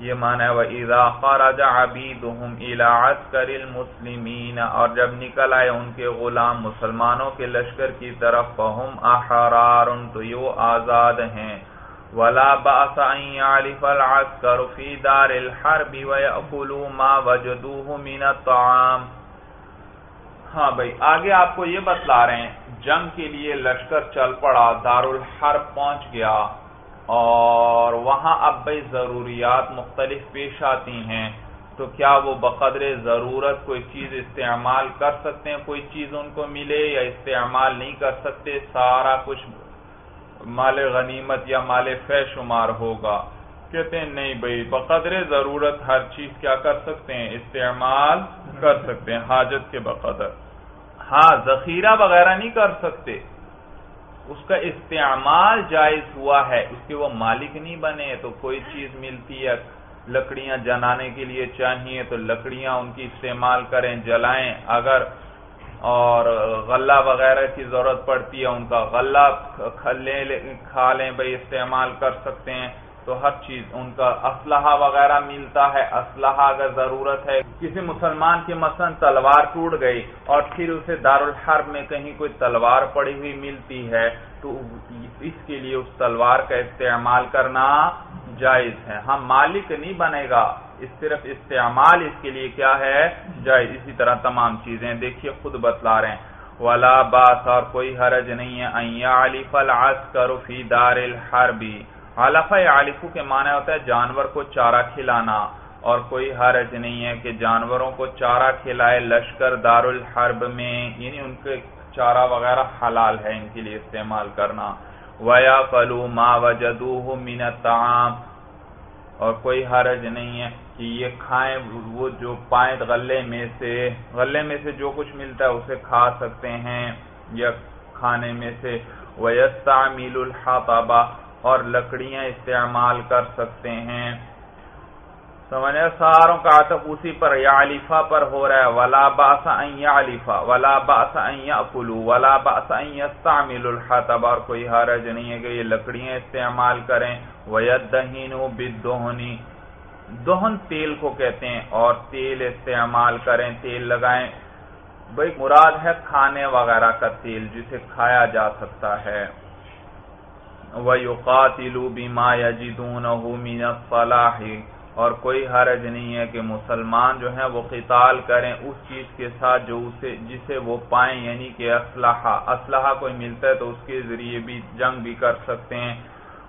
یہ مانا ہے وَإِذَا خَرَجَ عَبِيدُهُمْ إِلَىٰ عَسْكَرِ الْمُسْلِمِينَ اور جب نکل آئے ان کے غلام مسلمانوں کے لشکر کی طرف، فَهُمْ أَحْرَارٌ تو یہ آزاد ہیں۔ وَلَا بَأْسَ أَن يَعْلِفَ الْعَسْكَرُ فِي دَارِ الْحَرْبِ وَيَأْكُلُوا مَا وَجَدُوهُ مِنَ الطَّعَامِ۔ ہاں بھائی، آگے آپ کو یہ بتلا رہے ہیں، جنگ کے لیے لشکر چل پڑا دار الحرب پہنچ گیا۔ اور وہاں اب بھائی ضروریات مختلف پیش آتی ہیں۔ تو کیا وہ بقدر ضرورت کوئی چیز استعمال کر سکتے ہیں؟ کوئی چیز ان کو ملے یا استعمال نہیں کر سکتے، سارا کچھ مال غنیمت یا مال فی شمار ہوگا۔ کہتے ہیں، نہیں بھائی، بقدر ضرورت ہر چیز کیا کر سکتے ہیں؟ استعمال کر سکتے ہیں، حاجت کے بقدر۔ ہاں ذخیرہ وغیرہ نہیں کر سکتے۔ اس کا استعمال جائز ہوا ہے، اس کے وہ مالک نہیں بنے، تو کوئی چیز ملتی ہے، لکڑیاں جلانے کے لیے چاہیے، تو لکڑیاں ان کی استعمال کریں، جلائیں، اگر اور غلہ وغیرہ کی ضرورت پڑتی ہے، ان کا غلہ کھا لیں بھائی استعمال کر سکتے ہیں۔ تو ہر چیز ان کا اسلحہ وغیرہ ملتا ہے۔ اسلحہ اگر ضرورت ہے کسی مسلمان کی مثلا تلوار ٹوٹ گئی اور پھر اسے دارالحرب میں کہیں کوئی تلوار پڑی ہوئی ملتی ہے تو اس کے لیے اس تلوار کا استعمال کرنا جائز ہے۔ ہم ہاں، مالک نہیں بنے گا اس صرف استعمال اس کے لیے کیا ہے؟ جائز۔ اسی طرح تمام چیزیں دیکھیے خود بتلا رہے ہیں۔ ولا باس اور کوئی حرج نہیں ہے۔ فی دار الحربی علف عالفو کے معنی ہوتا ہے جانور کو چارہ کھلانا اور کوئی حرج نہیں ہے کہ جانوروں کو چارہ کھلائے لشکر دار الحرب میں یعنی ان کے چارہ وغیرہ حلال ہے ان کے لیے استعمال کرنا۔ ویا فلو ما وجدوہ من الطعام۔ اور کوئی حرج نہیں ہے کہ یہ کھائیں، وہ جو پائیں غلے میں سے، غلے میں سے جو کچھ ملتا ہے اسے کھا سکتے ہیں یا کھانے میں سے۔ وَيَسْتَعْمِلُ الْحَطَبَ۔ اور لکڑیاں استعمال کر سکتے ہیں۔ سمجھے ساروں کا عطف اسی پر، یا علیفہ پر ہو رہا ہے۔ ولا باس علیفہ ولا باس اکلو ولا باس یستعمل الحطب۔ اور کوئی حرج نہیں ہے کہ یہ لکڑیاں استعمال کریں۔ ویدہین بدہنی دہن تیل کو کہتے ہیں اور تیل استعمال کریں، تیل لگائیں۔ بھائی، مراد ہے کھانے وغیرہ کا تیل جسے کھایا جا سکتا ہے۔ وَيُقَاتِلُوا بِمَا يَجِدُونَهُ مِنَ الصَّلَاحِ۔ اور کوئی حرج نہیں ہے کہ مسلمان جو ہیں وہ قتال کریں اس چیز کے ساتھ جو اسے جسے وہ پائیں یعنی کہ اسلحہ۔ اسلحہ کوئی ملتا ہے تو اس کے ذریعے بھی جنگ بھی کر سکتے ہیں۔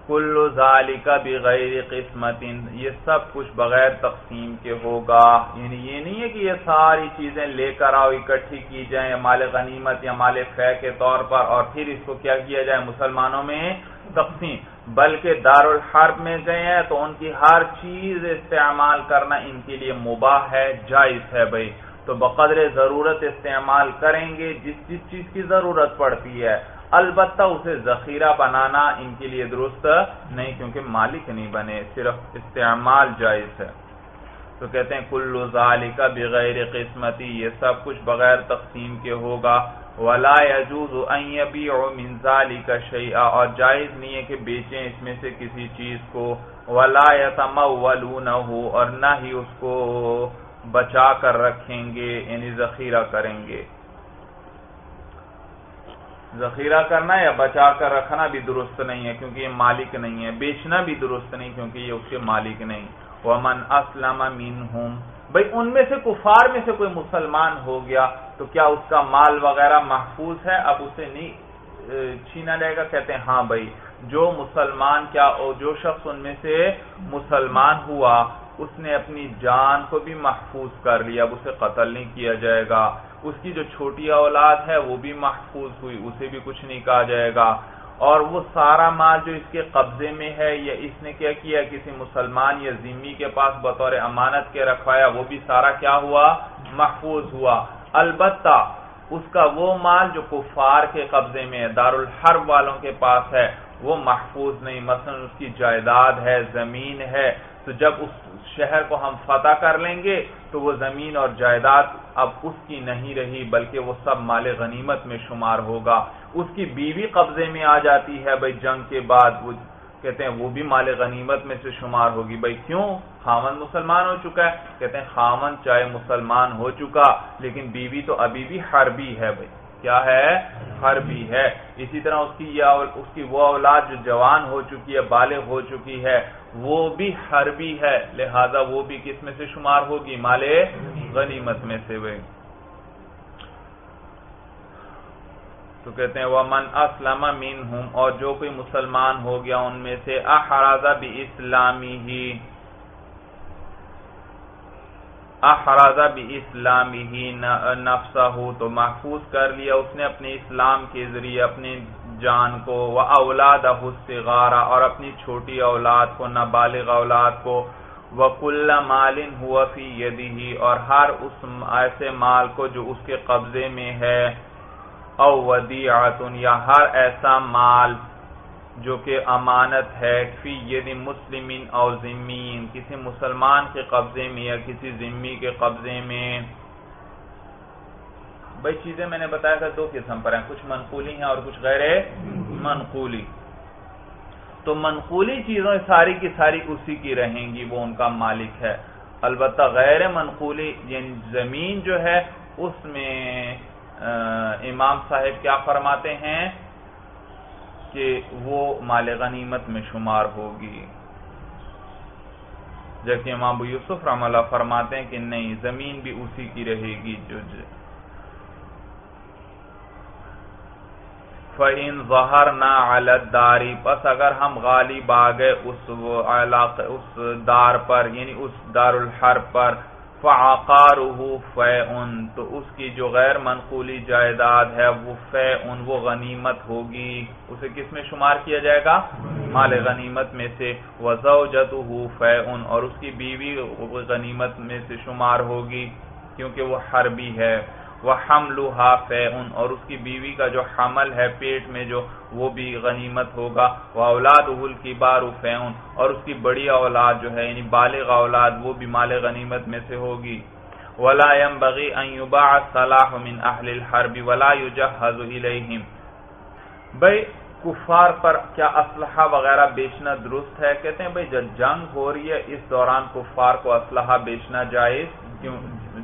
کل ذالک بغیر قسمت۔ یہ سب کچھ بغیر تقسیم کے ہوگا۔ یعنی یہ نہیں ہے کہ یہ ساری چیزیں لے کر آؤ، اکٹھی کی جائیں، مال غنیمت یا مال فہ کے طور پر، اور پھر اس کو کیا کیا جائے مسلمانوں میں؟ تقسیم بلکہ دار الحرب میں گئے ہیں، تو ان کی ہر چیز استعمال کرنا ان کے لیے مباح ہے، جائز ہے بھائی۔ تو بقدر ضرورت استعمال کریں گے، جس جس چیز کی ضرورت پڑتی ہے۔ البتہ اسے ذخیرہ بنانا ان کے لیے درست نہیں، کیونکہ مالک نہیں بنے، صرف استعمال جائز ہے۔ تو کہتے ہیں، کل ذالک بغیر قسمتی، یہ سب کچھ بغیر تقسیم کے ہوگا۔ ولا يجوز ان يبيع من ذلك شيئا اور جائز نہیں ہے کہ بیچیں اس میں سے کسی چیز کو ولا يتمولونه اور نہ ہی اس کو بچا کر رکھیں گے یعنی ذخیرہ کریں گے۔ ذخیرہ کرنا یا بچا کر رکھنا بھی درست نہیں ہے کیونکہ یہ مالک نہیں ہے۔ بیچنا بھی درست نہیں کیونکہ یہ اس کے مالک نہیں۔ ومن اسلم منہم بھائی ان میں سے کفار میں سے کوئی مسلمان ہو گیا تو کیا اس کا مال وغیرہ محفوظ ہے؟ اب اسے نہیں چھینا جائے گا، کہتے ہیں ہاں بھائی، جو مسلمان کیا جو شخص ان میں سے مسلمان ہوا، اس نے اپنی جان کو بھی محفوظ کر لیا، اب اسے قتل نہیں کیا جائے گا۔ اس کی جو چھوٹی اولاد ہے، وہ بھی محفوظ ہوئی، اسے بھی کچھ نہیں کہا جائے گا۔ اور وہ سارا مال جو اس کے قبضے میں ہے یا اس نے کیا کیا کسی مسلمان یا ذمی کے پاس بطور امانت کے رکھوایا، وہ بھی سارا کیا ہوا؟ محفوظ ہوا۔ البتہ اس کا وہ مال جو کفار کے قبضے میں ہے، دارالحرب والوں کے پاس ہے، وہ محفوظ نہیں۔ مثلا اس کی جائیداد ہے، زمین ہے تو جب اس شہر کو ہم فتح کر لیں گے تو وہ زمین اور جائیداد اب اس کی نہیں رہی، بلکہ وہ سب مال غنیمت میں شمار ہوگا۔ اس کی بیوی قبضے میں آ جاتی ہے، بھائی جنگ کے بعد وہ کہتے ہیں وہ بھی مال غنیمت میں سے شمار ہوگی۔ بھائی کیوں؟ خامن مسلمان ہو چکا ہے۔ کہتے ہیں خامن چاہے مسلمان ہو چکا، لیکن بیوی تو ابھی بھی حربی ہے بھائی۔ کیا ہے؟ حربی ہے۔ اسی طرح اس کی اس کی وہ اولاد جو جوان ہو چکی ہے، بالغ ہو چکی ہے وہ بھی حربی ہے، لہذا وہ بھی کس میں سے شمار ہوگی؟ مال غنیمت میں سے وہ۔ تو کہتے ہیں وہ من اسلم مین ہوں اور جو کوئی مسلمان ہو گیا ان میں سے احرازہ بھی اسلامی ہی احرازہ بھی اسلامی ہی نفسہ ہو تو محفوظ کر لیا اس نے اپنے اسلام کے ذریعے، اپنے جان کو وہ اولاد غارہ اور اپنی چھوٹی اولاد کو، نابالغ اولاد کو وہ کل مالن ہوا فی یدی اور ہر اس ایسے مال کو جو اس کے قبضے میں ہے او ودیعتن یا ہر ایسا مال جو کہ امانت ہے فی یعنی مسلمین او ذمین کسی مسلمان کے قبضے میں یا کسی ذمی کے قبضے میں۔ بھائی چیزیں میں نے بتایا تھا دو قسم پر ہیں، کچھ منقولی ہیں اور کچھ غیر منقولی۔ تو منقولی چیزوں ساری کی ساری اسی کی رہیں گی، وہ ان کا مالک ہے۔ البتہ غیر منقولی یعنی زمین جو ہے، اس میں امام صاحب کیا فرماتے ہیں کہ وہ مال غنیمت میں شمار ہوگی۔ جبکہ امام ابو یوسف رحم اللہ فرماتے ہیں کہ نہیں، زمین بھی اسی کی رہے گی جو فہین ظہر نہ علت داری بس اگر ہم غالب آ گئے اس اس دار پر یعنی اس دار الحر پر فعقارہ فیعن تو اس کی جو غیر منقولی جائیداد ہے، وہ فیعن وہ غنیمت ہوگی۔ اسے کس میں شمار کیا جائے گا؟ مال غنیمت میں سے۔ وزوجتہ فیعن اور اس کی بیوی غنیمت میں سے شمار ہوگی، کیونکہ وہ حربی ہے۔ وہ حمل فیعن اور اس کی بیوی کا جو حمل ہے پیٹ میں جو وہ بھی غنیمت ہوگا وہ اولاد اہل کی بار فیون اور اس کی بڑی اولاد جو ہے یعنی بالغ اولاد، وہ بھی مال غنیمت میں سے ہوگی۔ ولا ينبغي ان يباع صلاح من اهل الحرب ولا يجهز اليهم بھائی کفار پر کیا اسلحہ وغیرہ بیچنا درست ہے؟ کہتے ہیں بھائی جب جنگ ہو رہی ہے، اس دوران کفار کو اسلحہ بیچنا جائز؟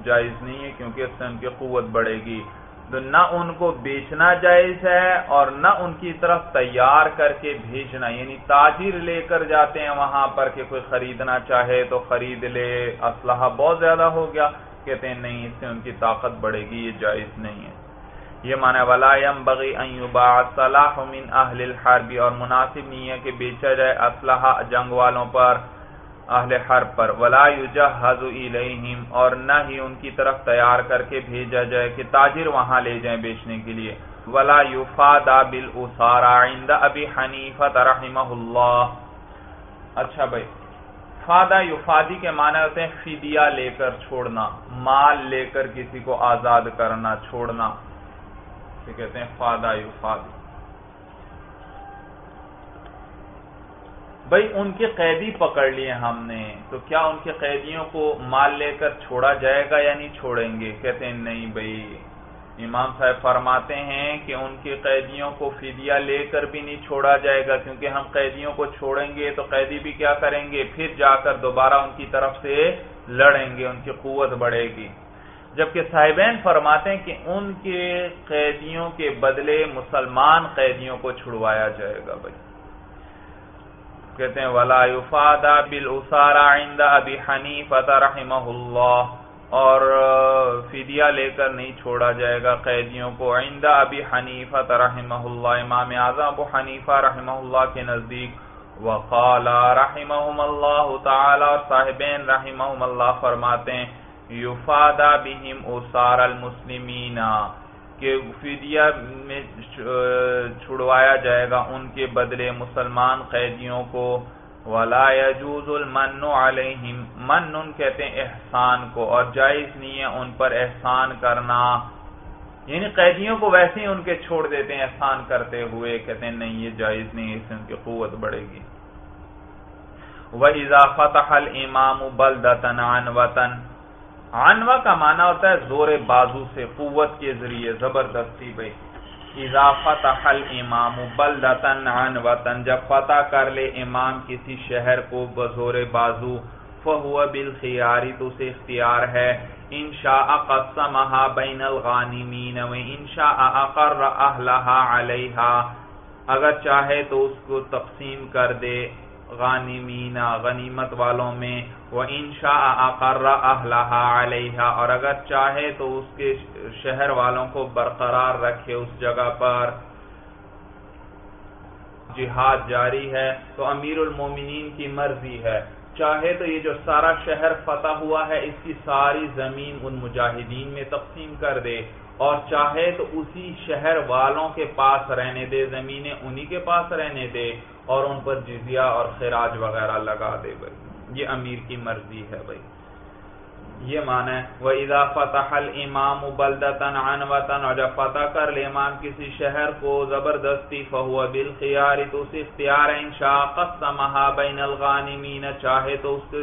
جائز نہیں ہے کیونکہ اس سے ان کی قوت بڑھے گی۔ تو نہ ان کو بیچنا جائز ہے اور نہ ان کی طرف تیار کر کے بھیجنا۔ یعنی تاجر لے کر جاتے ہیں وہاں پر کہ کوئی خریدنا چاہے تو خرید لے۔ اسلحہ بہت زیادہ ہو گیا۔ کہتے ہیں نہیں، اس سے ان کی طاقت بڑھے گی، یہ جائز نہیں ہے۔ یہ مانا ولا بغی صلاح من اہل الحربی اور مناسب نہیں ہے کہ بیچا جائے اسلحہ جنگ والوں پر۔ اہل حرب پر، ولا یجہز الیہم اور نہ ہی ان کی طرف تیار کر کے بھیجا جائے کہ تاجر وہاں لے جائیں بیچنے کے لیے۔ ولا یفادا بالاسارا عند ابی حنیفہ رحمہ اللہ۔ اچھا بھائی، فادہ یفادی کے معنی ہوتے ہیں فدیہ لے کر چھوڑنا، مال لے کر کسی کو آزاد کرنا، چھوڑنا۔ کہتے ہیں فادہ یفادی۔ بھائی ان کے قیدی پکڑ لیے ہم نے، تو کیا ان کے قیدیوں کو مال لے کر چھوڑا جائے گا یا نہیں چھوڑیں گے؟ کہتے ہیں، نہیں بھائی۔ امام صاحب فرماتے ہیں کہ ان کے قیدیوں کو فدیہ لے کر بھی نہیں چھوڑا جائے گا، کیونکہ ہم قیدیوں کو چھوڑیں گے تو قیدی بھی کیا کریں گے؟ پھر جا کر دوبارہ ان کی طرف سے لڑیں گے، ان کی قوت بڑھے گی۔ جبکہ صاحبین فرماتے ہیں کہ ان کے قیدیوں کے بدلے مسلمان قیدیوں کو چھڑوایا جائے گا بھائی۔ کہتے ہیں، ولا يفادا بالاسارا عند ابي حنيفه رحمه الله۔ اور فدیہ لے کر نہیں چھوڑا جائے گا قیدیوں کو۔ عند ابی حنیفہ رحمہ اللہ امام اعظم ابو حنیفہ رحمہ اللہ کے نزدیک۔ وقال رحمهم اللہ تعالی اور صاحبین رحمهم اللہ فرماتے ہیں یفادا بهم اسار المسلمین کہ فدیہ میں چھڑوایا جائے گا ان کے بدلے مسلمان قیدیوں کو۔ ولا يجوز المن علیہم من کہتے ہیں احسان کو اور جائز نہیں ہے ان پر احسان کرنا۔ یعنی قیدیوں کو ویسے ہی ان کے چھوڑ دیتے ہیں احسان کرتے ہوئے، کہتے ہیں نہیں، یہ جائز نہیں، اس سے ان کی قوت بڑھے گی۔ وَإِذَا فَتَحَ الْإِمَامُ بَلْدَةً عَنْ وَطَنٍ عنوا کا معنی ہوتا ہے زور بازو سے قوت کے ذریعے، زبردستی بھائی۔ اضافت حل امام بلدتن عن وطن جب فتح کر لے امام کسی شہر کو بزور بازو، فہو بالخیاری تو اسے اختیار ہے۔ انشاء قسمها بین الغانمین و انشاء اقر اہلہا علیہا۔ اگر چاہے تو اس کو تقسیم کر دے۔ غانمین، غنیمت والوں میں وہ انشا اقرر علیہ اور اگر چاہے تو اس کے شہر والوں کو برقرار رکھے اس جگہ پر۔ جہاد جاری ہے، تو امیر المومنین کی مرضی ہے۔ چاہے تو یہ جو سارا شہر فتح ہوا ہے، اس کی ساری زمین ان مجاہدین میں تقسیم کر دے۔ اور چاہے تو اسی شہر والوں کے پاس رہنے دے، زمینیں انہی کے پاس رہنے دے۔ اور ان پر جزیہ اور خراج وغیرہ لگا دے بھائی۔ یہ امیر کی مرضی ہے بھائی۔ یہ معنی ہے وہ ادا فتح الامام بلدتن عن وطن اور جب فتح کر لے امام کسی شہر کو زبردستی فہو بالخیار تو اسے اختیار انشاء قسمها بین الغانمین چاہے تو اس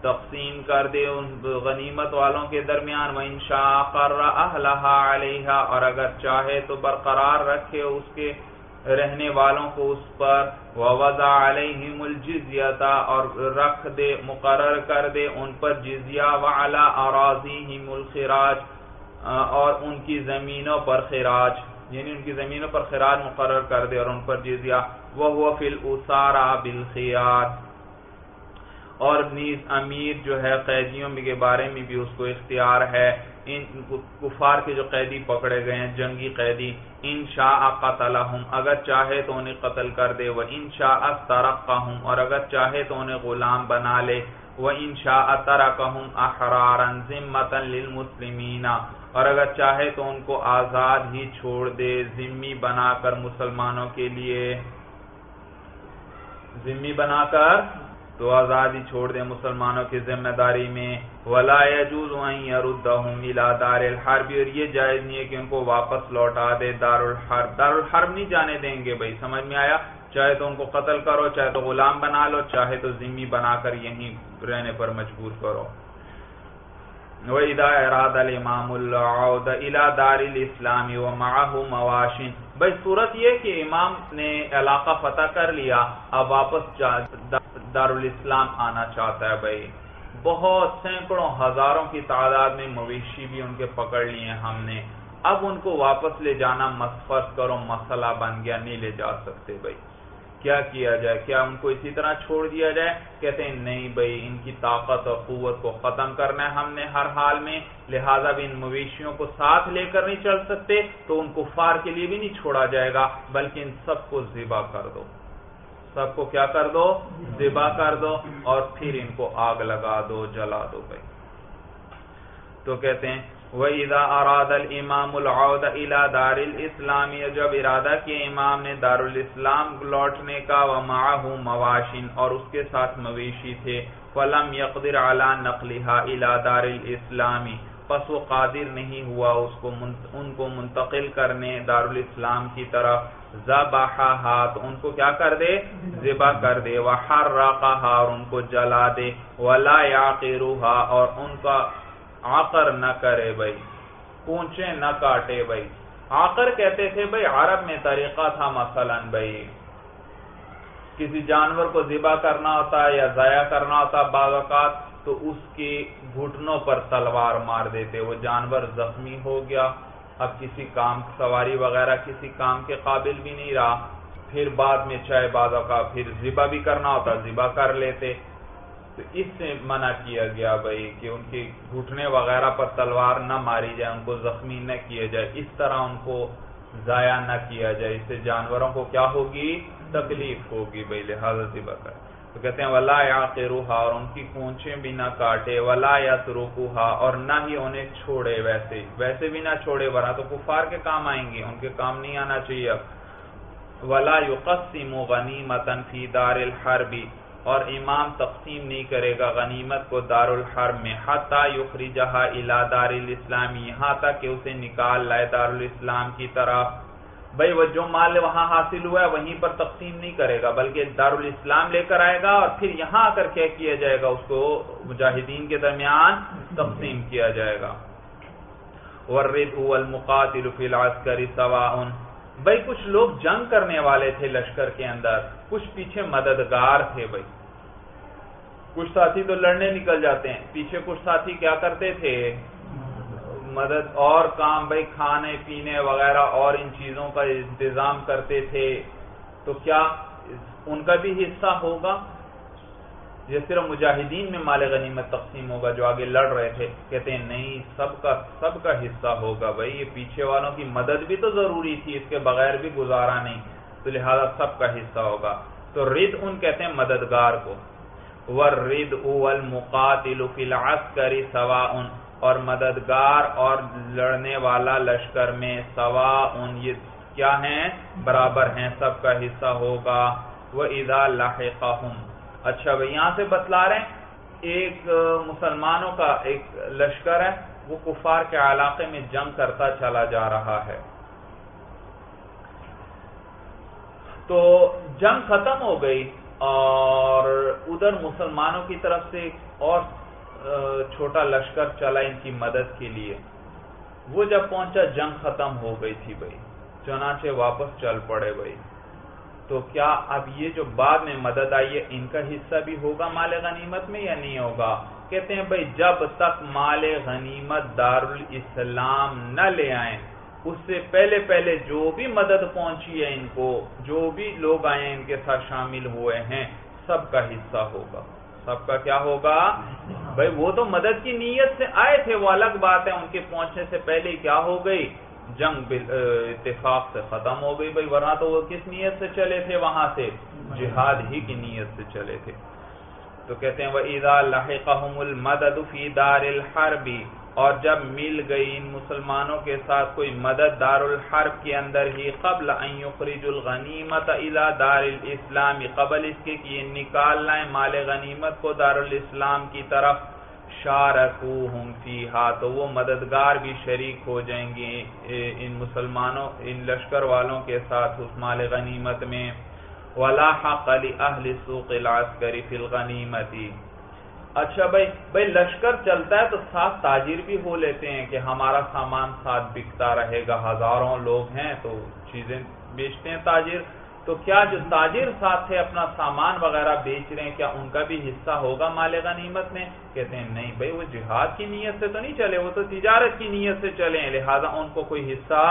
تقسیم کر دے ان غنیمت والوں کے درمیان وہ انشاء قر اہلہا علیہا اور اگر چاہے تو برقرار رکھے اس کے رہنے والوں کو اس پر وضع علیہم الجزیتا اور رکھ دے، مقرر کر دے ان پر جزیہ وعلا اراضیہم الخراج اور ان کی زمینوں پر خراج یعنی ان کی زمینوں پر خراج مقرر کر دے اور ان پر جزیہ وہ فی الاسارہ بالخیار۔ اور نیز امیر جو ہے قیدیوں کے بارے میں بھی اس کو اختیار ہے۔ ان کفار کے جو قیدی پکڑے گئے ہیں، جنگی قیدی ان شاء قتلہم، اگر چاہے تو انہیں قتل کر دے۔ وہ ان شاء ترقہم اور اگر چاہے تو انہیں غلام بنا لے۔ وہ ان شاء ترقہم احرارا ذمتا للمسلمین، اور اگر چاہے تو ان کو آزاد ہی چھوڑ دے۔ ذمی بنا کر مسلمانوں کے لیے۔ ذمی بنا کر تو آزادی چھوڑ دیں مسلمانوں کی ذمہ داری میں. ولا يجوز ان يردهم الى دار الحرب اور یہ جائز نہیں ہے کہ ان کو واپس لوٹا دے دار الحرب. دار الحرب نہیں جانے دیں گے بھائی، سمجھ میں آیا؟ چاہے تو ان کو قتل کرو، چاہے تو غلام بنا لو، چاہے تو ذمی بنا کر یہیں رہنے پر مجبور کرو. وَإِذَا اِرَادَ الْإِمَامُ الْعَوْدَ إِلَى دَارِ الْإِسْلَامِ وَمَعَهُ مَوَاشٍ بھئی صورت یہ کہ امام نے علاقہ فتح کر لیا، اب واپس دارالاسلام آنا چاہتا ہے بھائی۔ بہت سینکڑوں ہزاروں کی تعداد میں مویشی بھی ان کے پکڑ لیے ہم نے۔ اب ان کو واپس لے جانا مسفر کرو مسئلہ بن گیا، نہیں لے جا سکتے بھائی۔ کیا کیا جائے؟ کیا ان کو اسی طرح چھوڑ دیا جائے؟ کہتے ہیں نہیں بھائی، ان کی طاقت اور قوت کو ختم کرنا ہے ہم نے ہر حال میں۔ لہذا بھی ان مویشیوں کو ساتھ لے کر نہیں چل سکتے، تو ان کو فار کے لیے بھی نہیں چھوڑا جائے گا، بلکہ ان سب کو ذبح کر دو۔ سب کو کیا کر دو؟ ذبح کر دو اور پھر ان کو آگ لگا دو، جلا دو بھائی۔ تو کہتے ہیں، وَإِذَا أَرَادَ الْإِمَامُ الْعَوْدَ إِلَى دَارِ الْإِسْلَامِ جب ارادہ کیا امام نے دار الاسلام لوٹنے کا، وَمَعَهُ مَوَاشِن اور اس کے ساتھ مویشی تھے، فَلَمْ يَقْدِرْ عَلَى نَقْلِهَا إِلَى دَارِ الْإِسْلَامِ۔ پس وہ قادر نہیں ہوا اس کو ان کو منتقل کرنے دار الاسلام کی طرف۔ زباحا ہاتھ ان کو کیا کر دے؟ ذبح کر دے۔ وحرقها اور ان کو جلا دے۔ ولا يعقرها، اور ان کا آقر نہ کرے بھائی۔ پونچے نہ کاٹے بھائی۔ آقر کہتے تھے، بھائی، عرب میں طریقہ تھا مثلا، بھائی۔ کسی جانور کو ذبح کرنا ہوتا ہے یا ضائع کرنا ہوتا بعض اوقات، تو اس کے گھٹنوں پر تلوار مار دیتے۔ وہ جانور زخمی ہو گیا۔ اب کسی کام سواری وغیرہ کسی کام کے قابل بھی نہیں رہا۔ پھر بعد میں چاہے بعض اوقات پھر ذبح بھی کرنا ہوتا، ذبح کر لیتے۔ تو اس سے منع کیا گیا بھائی کہ ان کے گھٹنے وغیرہ پر تلوار نہ ماری جائے، ان کو زخمی نہ کیا جائے۔ اس طرح ان کو ضائع نہ کیا جائے۔ اس سے جانوروں کو کیا ہوگی؟ تکلیف ہوگی بھائی، لہٰذا ذبح کر۔ تو کہتے ہیں، ولا یا اور ان کی کونچیں بھی نہ کاٹے، ولا یا اور نہ ہی انہیں چھوڑے ویسے۔ ویسے بھی نہ چھوڑے، ورنہ تو کفار کے کام آئیں گے، ان کے کام نہیں آنا چاہیے اب۔ ولا یقسم غنیمتا فی دار الحربی اور امام تقسیم نہیں کرے گا غنیمت کو دار الحرم میں، حتی یخرجہا الى دار الاسلامی یہاں تک کہ اسے نکال لائے دار الاسلام کی طرف۔ بھئی وہ جو مال وہاں حاصل ہوا ہے وہیں پر تقسیم نہیں کرے گا، بلکہ دار الاسلام لے کر آئے گا اور پھر یہاں آ کر کیا کیا جائے گا، اس کو مجاہدین کے درمیان تقسیم کیا جائے گا۔ ورد المقاتل فی العسکر سواء۔ بھئی کچھ لوگ جنگ کرنے والے تھے لشکر کے اندر، کچھ پیچھے مددگار تھے بھائی۔ کچھ ساتھی تو لڑنے نکل جاتے ہیں، پیچھے کچھ ساتھی کیا کرتے تھے؟ مدد اور کام، بھائی کھانے، پینے وغیرہ اور ان چیزوں کا انتظام کرتے تھے، تو کیا ان کا بھی حصہ ہوگا؟ یہ صرف مجاہدین میں مال غنیمت تقسیم ہوگا جو آگے لڑ رہے تھے، کہتے ہیں نہیں، سب کا سب کا حصہ ہوگا بھائی، یہ پیچھے والوں کی مدد بھی تو ضروری تھی، اس کے بغیر بھی گزارا نہیں، تو لہذا سب کا حصہ ہوگا۔ تو رد ان کہتے ہیں مددگار کو۔ ورد اول مقاتل فی العسکر سوا ان اور مددگار اور لڑنے والا لشکر میں سوا ان یہ کیا ہیں؟ برابر ہیں، سب کا حصہ ہوگا۔ وہ ادا لاحقہم اچھا بھائی، یہاں سے بتلا رہے ہیں، ایک مسلمانوں کا ایک لشکر ہے، وہ کفار کے علاقے میں جنگ کرتا چلا جا رہا ہے۔ تو جنگ ختم ہو گئی اور ادھر مسلمانوں کی طرف سے اور چھوٹا لشکر چلا ان کی مدد کے لیے۔ وہ جب پہنچا، جنگ ختم ہو گئی تھی بھائی۔ چنانچہ واپس چل پڑے بھائی۔ تو کیا اب یہ جو بعد میں مدد آئی ہے، ان کا حصہ بھی ہوگا مال غنیمت میں یا نہیں ہوگا؟ کہتے ہیں بھائی، جب تک مال غنیمت دار الاسلام نہ لے آئیں، اس سے پہلے پہلے جو بھی مدد پہنچی ہے ان کو، جو بھی لوگ آئے ان کے ساتھ شامل ہوئے ہیں، سب کا حصہ ہوگا۔ سب کا کیا ہوگا؟ بھائی وہ تو مدد کی نیت سے آئے تھے، وہ الگ بات ہے، ان کے پہنچنے سے پہلے کیا ہو گئی؟ جنگ اتفاق سے ختم ہو گئی بھائی، ورنہ تو وہ کس نیت سے چلے تھے؟ وہاں سے، جہاد ہی کی نیت سے چلے تھے۔ تو کہتے ہیں وہ لَحِقَهُمُ الْمَدَدُ فِي دار الحربی اور جب مل گئی ان مسلمانوں کے ساتھ کوئی مدد دار الحرب کے اندر ہی قبل ان الغنیمت الى دار الاسلام، قبل اس کے کہ نکال لائیں مال غنیمت کو دار الاسلام کی طرف، شارکوہم فیہا، تو وہ مددگار بھی شریک ہو جائیں گے ان مسلمانوں، ان لشکر والوں کے ساتھ اس مال غنیمت میں. ولا حق لاہل سوق العسکر فی الغنیمت اچھا بھائی بھائی لشکر چلتا ہے تو ساتھ تاجر بھی ہو لیتے ہیں کہ ہمارا سامان ساتھ بکتا رہے گا، ہزاروں لوگ ہیں تو چیزیں بیچتے ہیں تاجر۔ تو کیا جو تاجر ساتھ تھے اپنا سامان وغیرہ بیچ رہے ہیں، کیا ان کا بھی حصہ ہوگا مال غنیمت میں؟ کہتے ہیں، نہیں بھائی، وہ جہاد کی نیت سے تو نہیں چلے، وہ تو تجارت کی نیت سے چلے ہیں، لہٰذا ان کو کوئی حصہ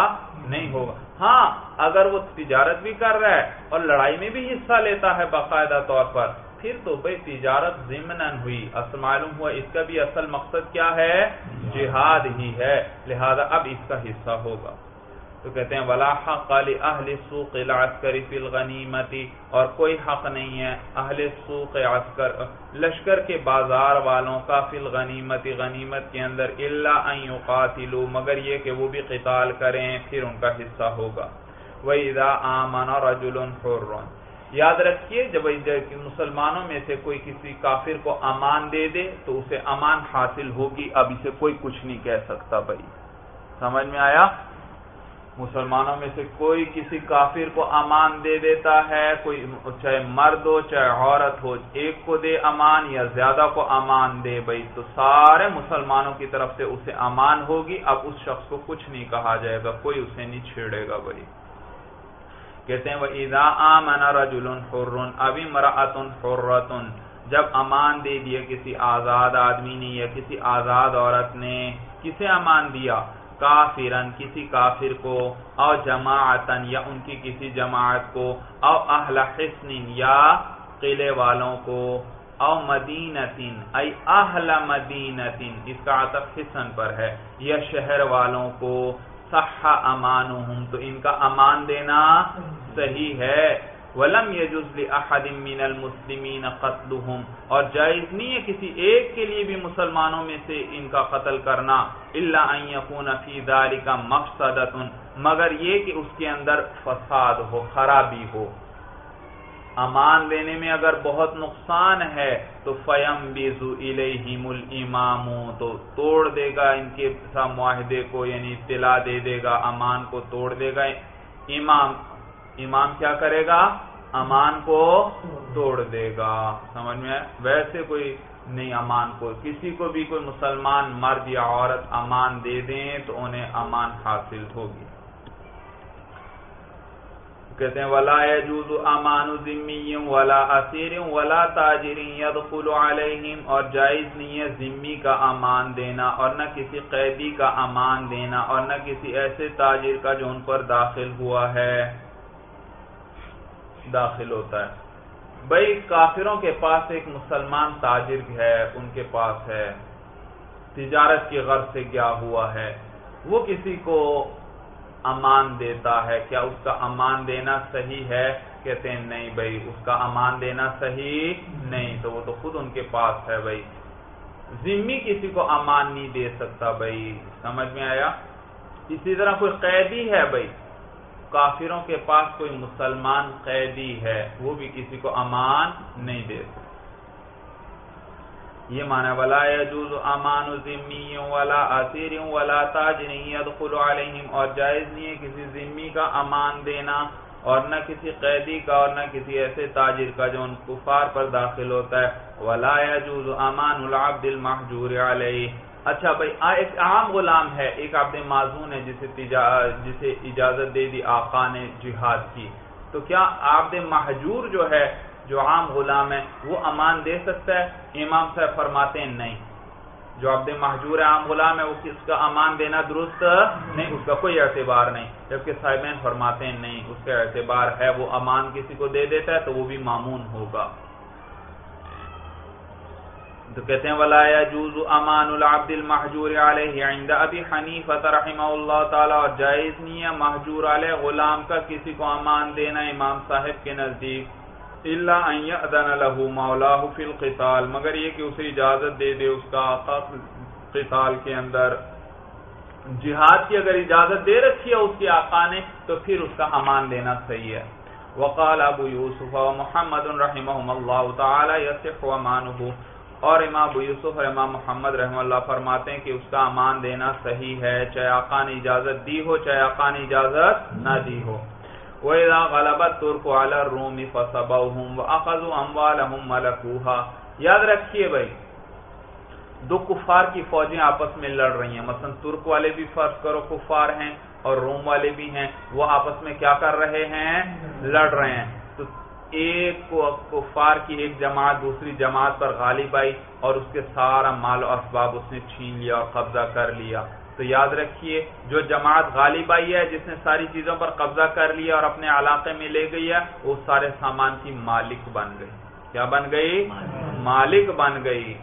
نہیں ہوگا۔ ہاں اگر وہ تجارت بھی کر رہا ہے اور لڑائی میں بھی حصہ لیتا ہے باقاعدہ طور پر پھر تو بھائی تجارت ضمن ہوئی۔ اصل معلوم ہوا اس کا بھی اصل مقصد کیا ہے؟ جہاد ہی ہے۔ لہذا اب اس کا حصہ ہوگا۔ تو کہتے ہیں، ولا حق اہل سوق العسکر فی الغنیمتی اور کوئی حق نہیں ہے اہل سوق عسکر، لشکر کے بازار والوں کا فی الغنیمتی غنیمت کے اندر الا ان یقاتلوا، مگر یہ کہ وہ بھی قتال کریں، پھر ان کا حصہ ہوگا۔ وَإِذَا آمَنَ رَجُلٌ حُرٌ۔ یاد رکھیے، جب مسلمانوں میں سے کوئی کسی کافر کو امان دے دے، تو اسے امان حاصل ہوگی۔ اب اسے کوئی کچھ نہیں کہہ سکتا بھائی۔ سمجھ میں آیا؟ مسلمانوں میں سے کوئی کسی کافر کو امان دے دیتا ہے، کوئی چاہے مرد ہو، چاہے عورت ہو، ایک کو دے امان یا زیادہ کو امان دے بھائی۔ تو سارے مسلمانوں کی طرف سے اسے امان ہوگی۔ اب اس شخص کو کچھ نہیں کہا جائے گا، کوئی اسے نہیں چھیڑے گا بھائی۔ کہتے ہیں وہ ادا آمن رجل حر ابھی مراتن حرتن جب امان دے دیا کسی آزاد آدمی نے یا کسی آزاد عورت نے، کسے امان دیا؟ کافرن کسی کافر کو، او جماعتن یا ان کی کسی جماعت کو، او اہل حسن یا قلعے والوں کو، او مدینتن ای اہل مدینتن اس کا عطف حسن پر ہے، یا شہر والوں کو صح امانہم، تو ان کا امان دینا صحیح ہے۔ ولم يجوز لاحد من المسلمین قتلهم اور جائز نہیں ہے کسی ایک کے لیے بھی مسلمانوں میں سے ان کا قتل کرنا، الا ان يكون في ذلك مفسدة مگر یہ کہ اس کے اندر فساد ہو، خرابی ہو۔ امان دینے میں اگر بہت نقصان ہے تو فیم بیزو الیہم الامام تو توڑ دے گا، ان کے معاہدے کو یعنی اطلاع دے دے گا، امان کو توڑ دے گا۔ امام امام کیا کرے گا؟ امان کو توڑ دے گا۔ سمجھ میں؟ ویسے کوئی نہیں امان کو، کسی کو بھی کوئی مسلمان مرد یا عورت امان دے دیں تو انہیں امان حاصل ہوگی۔ کہتے ہیں، ولا يجوز امان ذمی ولا اسیر ولا تاجر يدخل علیہم اور جائز نہیں ہے ذمی کا امان دینا اور نہ کسی قیدی کا امان دینا اور نہ کسی ایسے تاجر کا جو ان پر داخل ہوا ہے، داخل ہوتا ہے۔ بھائی کافروں کے پاس ایک مسلمان تاجر ہے، ان کے پاس ہے۔ تجارت کی غرض سے کیا ہوا ہے۔ وہ کسی کو امان دیتا ہے۔ کیا اس کا امان دینا صحیح ہے؟ کہتے ہیں نہیں بھائی، اس کا امان دینا صحیح نہیں۔ تو وہ تو خود ان کے پاس ہے بھائی۔ ذمی کسی کو امان نہیں دے سکتا بھائی۔ سمجھ میں آیا؟ اسی طرح کوئی قیدی ہے بھائی؟ کافروں کے پاس کوئی مسلمان قیدی ہے، وہ بھی کسی کو امان نہیں دے سکتا۔ یہ معنی ولا يجوز امان ذمی ولا اسیر ولا تاجر يدخل علیہم اور جائز نہیں ہے کسی ذمی کا امان دینا اور نہ کسی قیدی کا اور نہ کسی ایسے تاجر کا جو ان کفار پر داخل ہوتا ہے۔ ولا يجوز امان العبد المحجور علیہ اچھا بھائی ایک عام غلام ہے، ایک عبد معذون ہے جسے جسے اجازت دے دی آقا نے جہاد کی۔ تو کیا عبد محجور جو ہے جو عام غلام ہے وہ امان دے سکتا ہے، امام صاحب فرماتے ہیں نہیں۔ جو عبد محجور عام غلام ہے وہ کس کا امان دینا درست نہیں، اس کا کوئی اعتبار نہیں۔ جبکہ صاحبین فرماتے ہیں نہیں، اس کا اعتبار ہے، وہ امان کسی کو دے دیتا ہے تو وہ بھی معمون ہوگا۔ تو کہتے ہیں، ولا يجوز امان العبد المحجور علیہ عند ابي حنیفہ رحمہ اللہ تعالی۔ اور جائز نہیں ہے محجور علیہ غلام کا کسی کو امان دینا امام صاحب کے نزدیک۔ الا ان ياذن له مولاه في القتال، مگر یہ کہ اسے اجازت دے دے اس کا آقا قتال کے اندر۔ جہاد کی اگر اجازت دے رکھی ہے اس کے آقا نے، تو پھر اس کا امان دینا صحیح ہے۔ وقال ابو یوسف و محمد رحمهم اللہ تعالی یصح امانه اور امام ابو یوسف اور امام محمد رحم اللہ فرماتے ہیں کہ اس کا امان دینا صحیح ہے، چاہے آقا نے اجازت دی ہو، چاہے آقا نے اجازت نہ دی ہو۔ وَإِذَا غَلَبَتْ تُرْكُ عَلَى الرُّومِ فَصَبَوْهُمْ وَأَخَذُوا أَمْوَالَهُمْ مَلَكُوهَا۔ یاد رکھیے بھائی، دو کفار کی فوجیں آپس میں لڑ رہی ہیں۔ مثلا ترک والے بھی فرض کرو کفار ہیں اور روم والے بھی ہیں، وہ آپس میں کیا کر رہے ہیں؟ لڑ رہے ہیں۔ تو ایک کفار کی ایک جماعت دوسری جماعت پر غالب آئی اور اس کے سارا مال و اسباب اس نے چھین لیا اور قبضہ کر لیا۔ تو یاد رکھیے، جو جماعت غالب آئی ہے، جس نے ساری چیزوں پر قبضہ کر لیا اور اپنے علاقے میں لے گئی ہے، وہ سارے سامان کی مالک بن گئی۔ کیا بن گئی؟ مالک بن گئی۔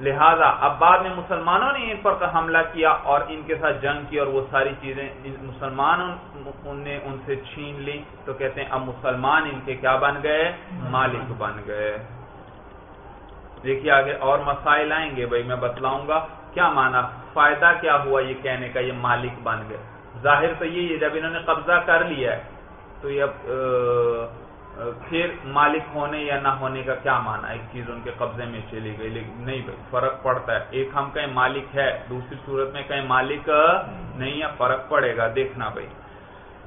لہذا اب بعد میں مسلمانوں نے ان پر حملہ کیا اور ان کے ساتھ جنگ کی اور وہ ساری چیزیں مسلمانوں نے ان سے چھین لی۔ تو کہتے ہیں، اب مسلمان ان کے کیا بن گئے؟ مالک بن گئے۔ دیکھیے آگے اور مسائل آئیں گے، بھائی میں بتلاؤں گا۔ کیا مانا؟ فائدہ کیا ہوا یہ کہنے کا، یہ مالک بن گئے۔ ظاہر تو یہ جب انہوں نے قبضہ کر لیا ہے، تو یہ پھر مالک ہونے یا نہ ہونے کا کیا مانا ایک چیز ان کے قبضے میں چلی گئی، لیکن نہیں، بھائی، فرق پڑتا ہے۔ ایک ہم کہیں مالک ہے، دوسری صورت میں کہیں مالک نہیں ہے، فرق پڑے گا۔ دیکھنا، بھائی۔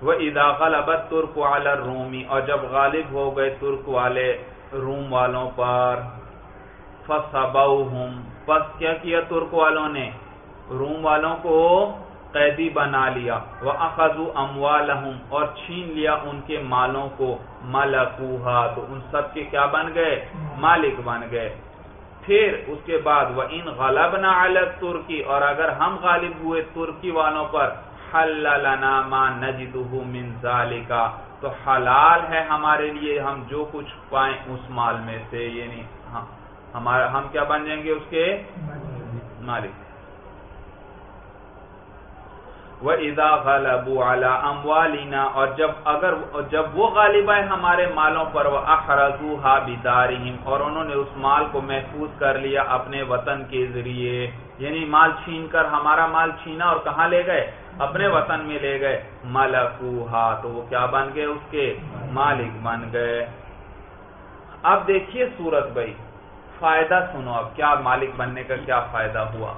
وہ اداخل ابد ترک والا رومی اور جب غالب ہو گئے ترک والے روم والوں پر فصبوہم پس کیا کیا ترک والوں نے؟ روم والوں کو قیدی بنا لیا۔ وہ اخذو اموالہم اور چھین لیا ان کے مالوں کو۔ ملکوہا تو ان سب کے کیا بن گئے؟ مالک بن گئے۔ پھر اس کے بعد وہ ان غلب نہ ترکی اور اگر ہم غالب ہوئے ترکی والوں پر حللنا ما نجدہ من ذالکا تو حلال ہے ہمارے لیے ہم جو کچھ پائیں اس مال میں سے یعنی ہمارا ہم کیا بن جائیں گے اس کے؟ مالک۔ وہ ادا غلب اموالینا اور جب اگر جب وہ غالب آئے ہمارے مالوں پر وہ اخرزو اور انہوں نے اس مال کو محفوظ کر لیا اپنے وطن کے ذریعے۔ یعنی مال چھین کر ہمارا مال چھینا اور کہاں لے گئے؟ اپنے وطن میں لے گئے۔ ملکوہا تو وہ کیا بن گئے؟ اس کے مالک بن گئے۔ اب دیکھیے سورت بھائی۔ فائدہ سنو اب، کیا مالک بننے کا کیا فائدہ ہوا؟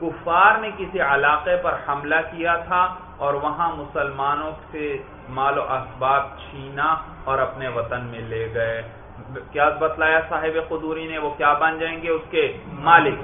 کفار نے کسی علاقے پر حملہ کیا تھا اور وہاں مسلمانوں سے مال و اسباب چھینا اور اپنے وطن میں لے گئے۔ کیا بتلایا صاحب قدوری نے؟ وہ کیا بن جائیں گے اس کے؟ مالک۔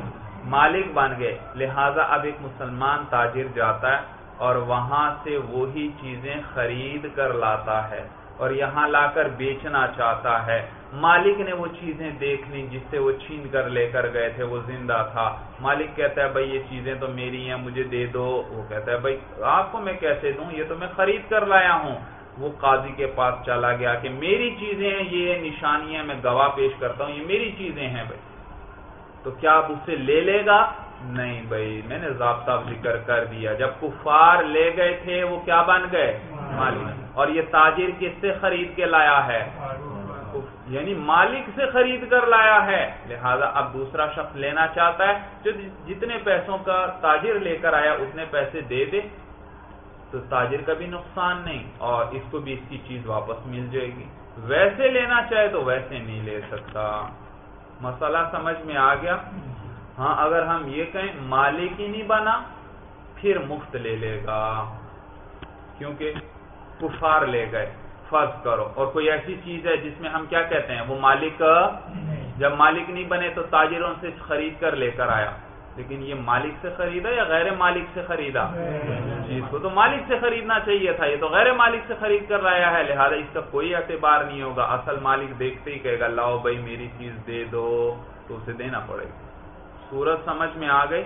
مالک بن گئے۔ لہذا اب ایک مسلمان تاجر جاتا ہے اور وہاں سے وہی چیزیں خرید کر لاتا ہے۔ اور یہاں لا کر بیچنا چاہتا ہے۔ مالک نے وہ چیزیں دیکھ لی جس سے وہ چھین کر لے کر گئے تھے، وہ زندہ تھا۔ مالک کہتا ہے، بھائی، یہ چیزیں تو میری ہیں، مجھے دے دو۔ وہ کہتا ہے، بھائی، آپ کو میں کیسے دوں؟ یہ تو میں خرید کر لایا ہوں۔ وہ قاضی کے پاس چلا گیا کہ، میری چیزیں ہیں، یہ نشانیاں میں گواہ پیش کرتا ہوں، یہ میری چیزیں ہیں بھائی۔ تو کیا آپ اسے لے لے گا؟ نہیں بھائی، میں نے ضابطہ ذکر کر دیا۔ جب کفار لے گئے تھے، وہ کیا بن گئے؟ مالک۔ اور یہ تاجر کس سے خرید کے لایا ہے؟ یعنی مالک سے خرید کر لایا ہے۔ لہذا اب دوسرا شخص لینا چاہتا ہے، جو جتنے پیسوں کا تاجر لے کر آیا، اتنے پیسے دے دے، تو تاجر کا بھی نقصان نہیں، اور اس کو بھی اس کی چیز واپس مل جائے گی۔ ویسے لینا چاہے تو ویسے نہیں لے سکتا۔ مسئلہ سمجھ میں آ گیا؟ ہاں اگر ہم یہ کہیں، مالک ہی نہیں بنا، پھر مفت لے لے گا۔ کیونکہ کفار لے گئے، فرض کرو۔ اور کوئی ایسی چیز ہے جس میں ہم کیا کہتے ہیں؟ وہ مالک جب مالک نہیں بنے تو تاجروں سے خرید کر لے کر آیا۔ لیکن یہ مالک سے خریدا یا غیر مالک سے خریدا؟ جی، چیز کو تو مالک سے خریدنا چاہیے تھا۔ یہ تو غیر مالک سے خرید کر لایا ہے، لہذا اس کا کوئی اعتبار نہیں ہوگا۔ اصل مالک دیکھتے ہی کہے گا، لاؤ بھائی، میری چیز دے دو، تو اسے دینا پڑے گا۔ سورت سمجھ میں آ گئی۔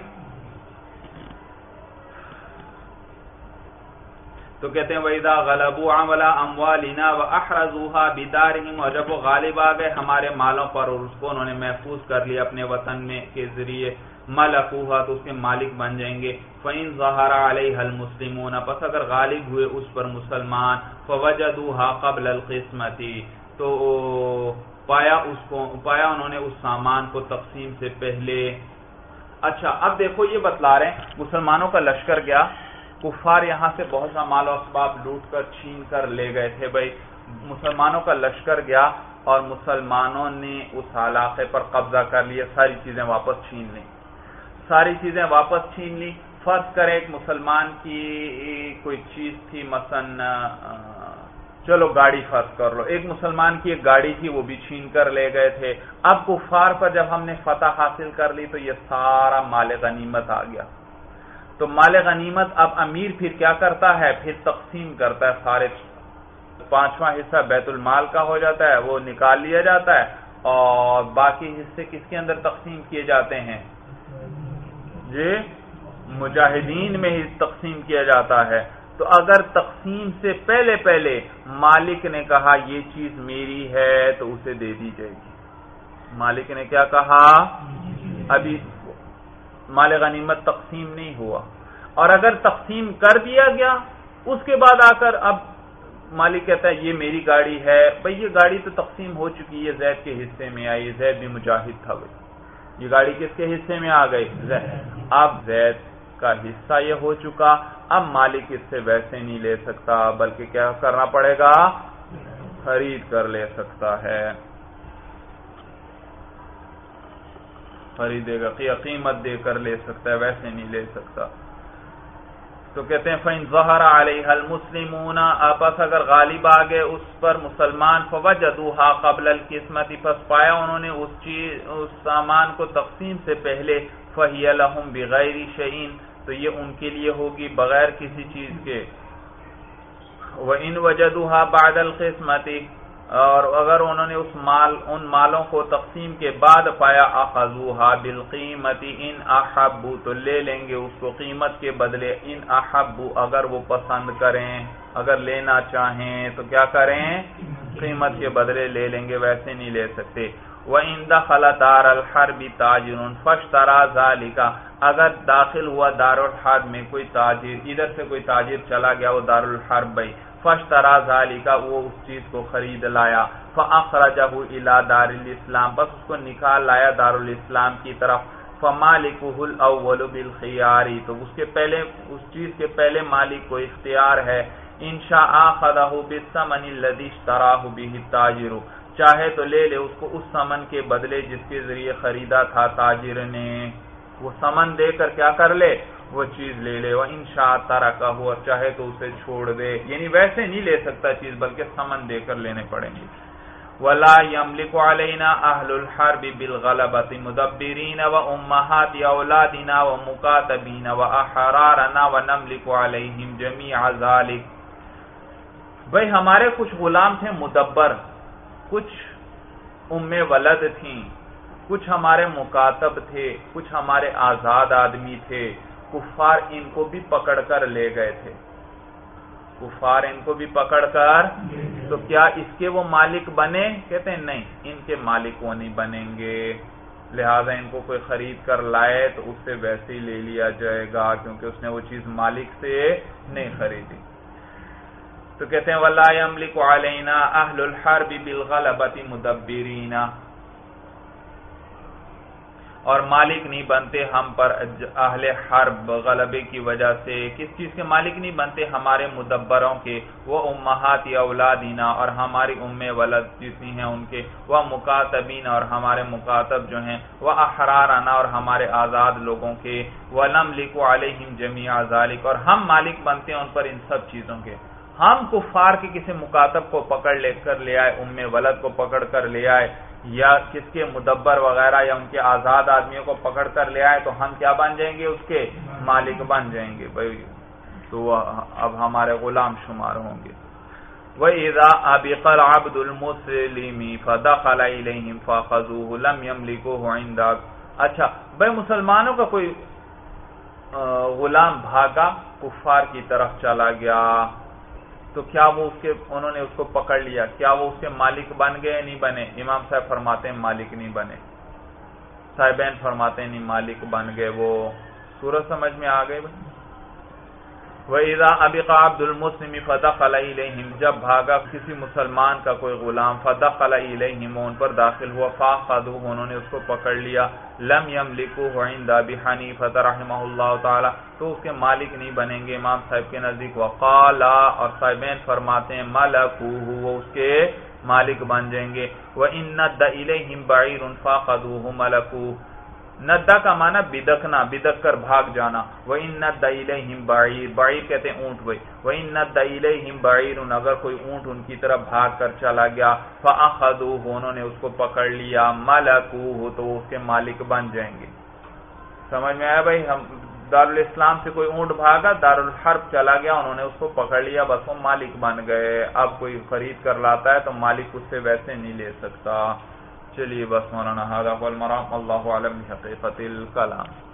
تو کہتے ہیں، وَإِذَا غَلَبُوا عَمَلَا أَمْوَالِنَا وَأَحْرَزُوهَا بِدَارِهِمْ، اور جب وہ غالب آ گئے، ہمارے مالوں پر اور اس کو انہوں نے محفوظ کر لیا اپنے وطن میں کے ذریعے۔ مَلَقُوهَا تو اس کے مالک بن جائیں گے۔ فَإِن ظَهَرَ عَلَيْهَا الْمُسْلِمُونَ، پس اگر غالب ہوئے اس پر مسلمان، فَوَجَدُوهَا قَبْلَ الْقِسْمَةِ۔ تو پایا اس کو، پایا انہوں نے اس سامان کو تقسیم سے پہلے۔ اچھا اب دیکھو یہ بتلا رہے ہیں، مسلمانوں کا لشکر گیا کفار یہاں سے بہت سا مال و اسباب لوٹ کر، چھین کر لے گئے تھے بھائی۔ مسلمانوں کا لشکر گیا اور مسلمانوں نے اس علاقے پر قبضہ کر لیا، ساری چیزیں واپس چھین لی ساری چیزیں واپس چھین لی فرض کرے ایک مسلمان کی کوئی چیز تھی، مثلا چلو گاڑی فرض کر لو۔ ایک مسلمان کی ایک گاڑی تھی، وہ بھی چھین کر لے گئے تھے۔ اب کفار پر جب ہم نے فتح حاصل کر لی تو یہ سارا مال غنیمت آ گیا۔ تو مال غنیمت اب امیر پھر کیا کرتا ہے؟ پھر تقسیم کرتا ہے۔ سارے پانچواں حصہ بیت المال کا ہو جاتا ہے، وہ نکال لیا جاتا ہے اور باقی حصے کس کے اندر تقسیم کیے جاتے ہیں؟ جی مجاہدین میں ہی تقسیم کیا جاتا ہے۔ تو اگر تقسیم سے پہلے پہلے مالک نے کہا یہ چیز میری ہے تو اسے دے دی جائے گی۔ مالک نے کیا کہا؟ ابھی مال غنیمت تقسیم نہیں ہوا۔ اور اگر تقسیم کر دیا گیا، اس کے بعد آ کر اب مالک کہتا ہے یہ میری گاڑی ہے۔ بھائی، یہ گاڑی تو تقسیم ہو چکی ہے، زید کے حصے میں آئی۔ زید بھی مجاہد تھا بھائی۔ یہ گاڑی کس کے حصے میں آ گئی؟ زید۔ اب زید کا حصہ یہ ہو چکا، اب مالک اس سے ویسے نہیں لے سکتا، بلکہ کیا کرنا پڑے گا؟ خرید کر لے سکتا ہے۔ خریدے گا، قیمت دے کر لے سکتا ہے، ویسے نہیں لے سکتا۔ تو کہتے ہیں فین ظہر علیہ المسلمون آپس اگر غالب آ گئے اس پر مسلمان، فوجدوها قبل القسمت پس پایا انہوں نے اس چیز، اس سامان کو تقسیم سے پہلے فہی لهم بغیر شیء تو یہ ان کے لیے ہوگی بغیر کسی چیز کے۔ وہ ان وجدوها بعد القسمتی اور اگر انہوں نے اس مال، ان مالوں کو تقسیم کے بعد پایا اخذوها بالقیمت ان احبو تو لے لیں گے اس کو قیمت کے بدلے۔ ان احبو اگر وہ پسند کریں، اگر لینا چاہیں، تو کیا کریں؟ قیمت کے بدلے لے لیں گے، ویسے نہیں لے سکتے۔ وہ اندخلا دار الحرب تاجر فشترا ذالکا اگر داخل ہوا دار الحرب میں کوئی تاجر، ادھر سے کوئی تاجر چلا گیا، وہ دار الحرب بھائی۔ فشترا ذالکا وہ اس چیز کو خرید لایا۔ فاخرجہ الى دار الاسلام بس اس کو نکال لایا دار الاسلام کی طرف۔ فمالکہ الاول بالخیاری تو اس کے پہلے، اس چیز کے پہلے مالک کو اختیار ہے۔ انشاء آخذہ بالثمن الذي اشتراه به التاجر۔ چاہے تو لے لے، اس کو اس سمن کے بدلے جس کے ذریعے خریدا تھا تاجر نے۔ وہ سمن دے کر کیا کر لے؟ وہ چیز لے لے۔ وہ ان شاء تارا کا ہو اور چاہے تو اسے چھوڑ دے۔ یعنی ویسے نہیں لے سکتا چیز، بلکہ سمن دے کر لینے پڑیں گے۔ ولا يملك علينا اهل الحرب بالغلبه مدبرين وامهات اولادنا ومكاتبين واحرارنا ونملك عليهم جميع ذلك۔ بھئی ہمارے کچھ غلام تھے مدبر۔ کچھ ام ولد تھیں، کچھ ہمارے مکاتب تھے، کچھ ہمارے آزاد آدمی تھے، کفار ان کو بھی پکڑ کر لے گئے تھے۔ کفار ان کو بھی پکڑ کر، تو کیا اس کے وہ مالک بنے؟ کہتے ہیں نہیں، ان کے مالک وہ نہیں بنیں گے۔ لہذا ان کو کوئی خرید کر لائے تو اس سے ویسے ہی لے لیا جائے گا، کیونکہ اس نے وہ چیز مالک سے نہیں خریدی۔ تو کہتے ہیں، ولا يملك علينا اهل الحرب بالغلبه مدبرين۔ اور مالک نہیں بنتے ہم پر اہل حرب غلبے کی وجہ سے۔ کس چیز کے مالک نہیں بنتے؟ ہمارے مدبروں کے۔ وہ امہات یا اولادینا اور ہماری ام ولد جتنی ہیں ان کے۔ وہ مکاتبین اور ہمارے مکاتب جو ہیں۔ وہ احرارانہ اور ہمارے آزاد لوگوں کے۔ وہ لم لکھو علیہم جمیع ذالک اور ہم مالک بنتے ہیں ان پر ان سب چیزوں کے۔ ہم کفار کے کسی مکاتب کو پکڑ لے کر لے آئے ام ولد کو پکڑ کر لے آئے، یا کس کے مدبر وغیرہ، یا ان کے آزاد آدمیوں کو پکڑ کر لے آئے، تو ہم کیا بن جائیں گے؟ اس کے مالک بن جائیں گے بھائی۔ تو اب ہمارے غلام شمار ہوں گے۔ وہ ادا ابقل اچھا بھائی مسلمانوں کا کوئی غلام بھاگا کفار کی طرف چلا گیا۔ تو کیا وہ اس کے انہوں نے اس کو پکڑ لیا؟ کیا وہ اس کے مالک بن گئے نہیں بنے؟ امام صاحب فرماتے ہیں مالک نہیں بنے۔ صاحبین فرماتے ہیں نہیں، مالک بن گئے۔ وہ سورج سمجھ میں آ گئے بھائی؟ وَإِذَا أَبِقَ عَبْدُ الْمُسْلِمِ فَدَخَلَ إِلَيْهِمْ، جب بھاگا کسی مسلمان کا کوئی غلام فَدَخَلَ إِلَيْهِمْ، ان پر داخل ہوا فَاخَذُوهُ انہوں نے اس کو پکڑ لیا۔ لم يملكوه عند ابي حنيفه رحمه الله تعالی تو اس کے مالک نہیں بنیں گے امام صاحب کے نزدیک۔ وقال، اور صاحبین فرماتے ہیں، ملكوه، وہ اس کے مالک بن جائیں گے۔ وَإِنَّ دَ إِلَيْهِمْ بَعِيرٌ فَاخَذُوهُ مَلَكُوهُ۔ ندا کا مانا بدکنا، بدک کر بھاگ جانا۔ وہ ان نہ باعیر باعیر کہتے ہیں اونٹ بھائی وہ ان نہ باعیر اگر کوئی اونٹ ان کی طرف بھاگ کر چلا گیا فاخذوه انہوں نے اس کو پکڑ لیا۔ ملکوه، تو اس کے مالک بن جائیں گے۔ سمجھ میں آیا بھائی؟ ہم دارالاسلام سے کوئی اونٹ بھاگا، دارالحرب چلا گیا، انہوں نے اس کو پکڑ لیا، بس وہ مالک بن گئے۔ اب کوئی خرید کر لاتا ہے تو مالک اس سے ویسے نہیں لے سکتا۔ چلیے بس مولانا حاضر والمرام اللہ علم حقیقت الکلام۔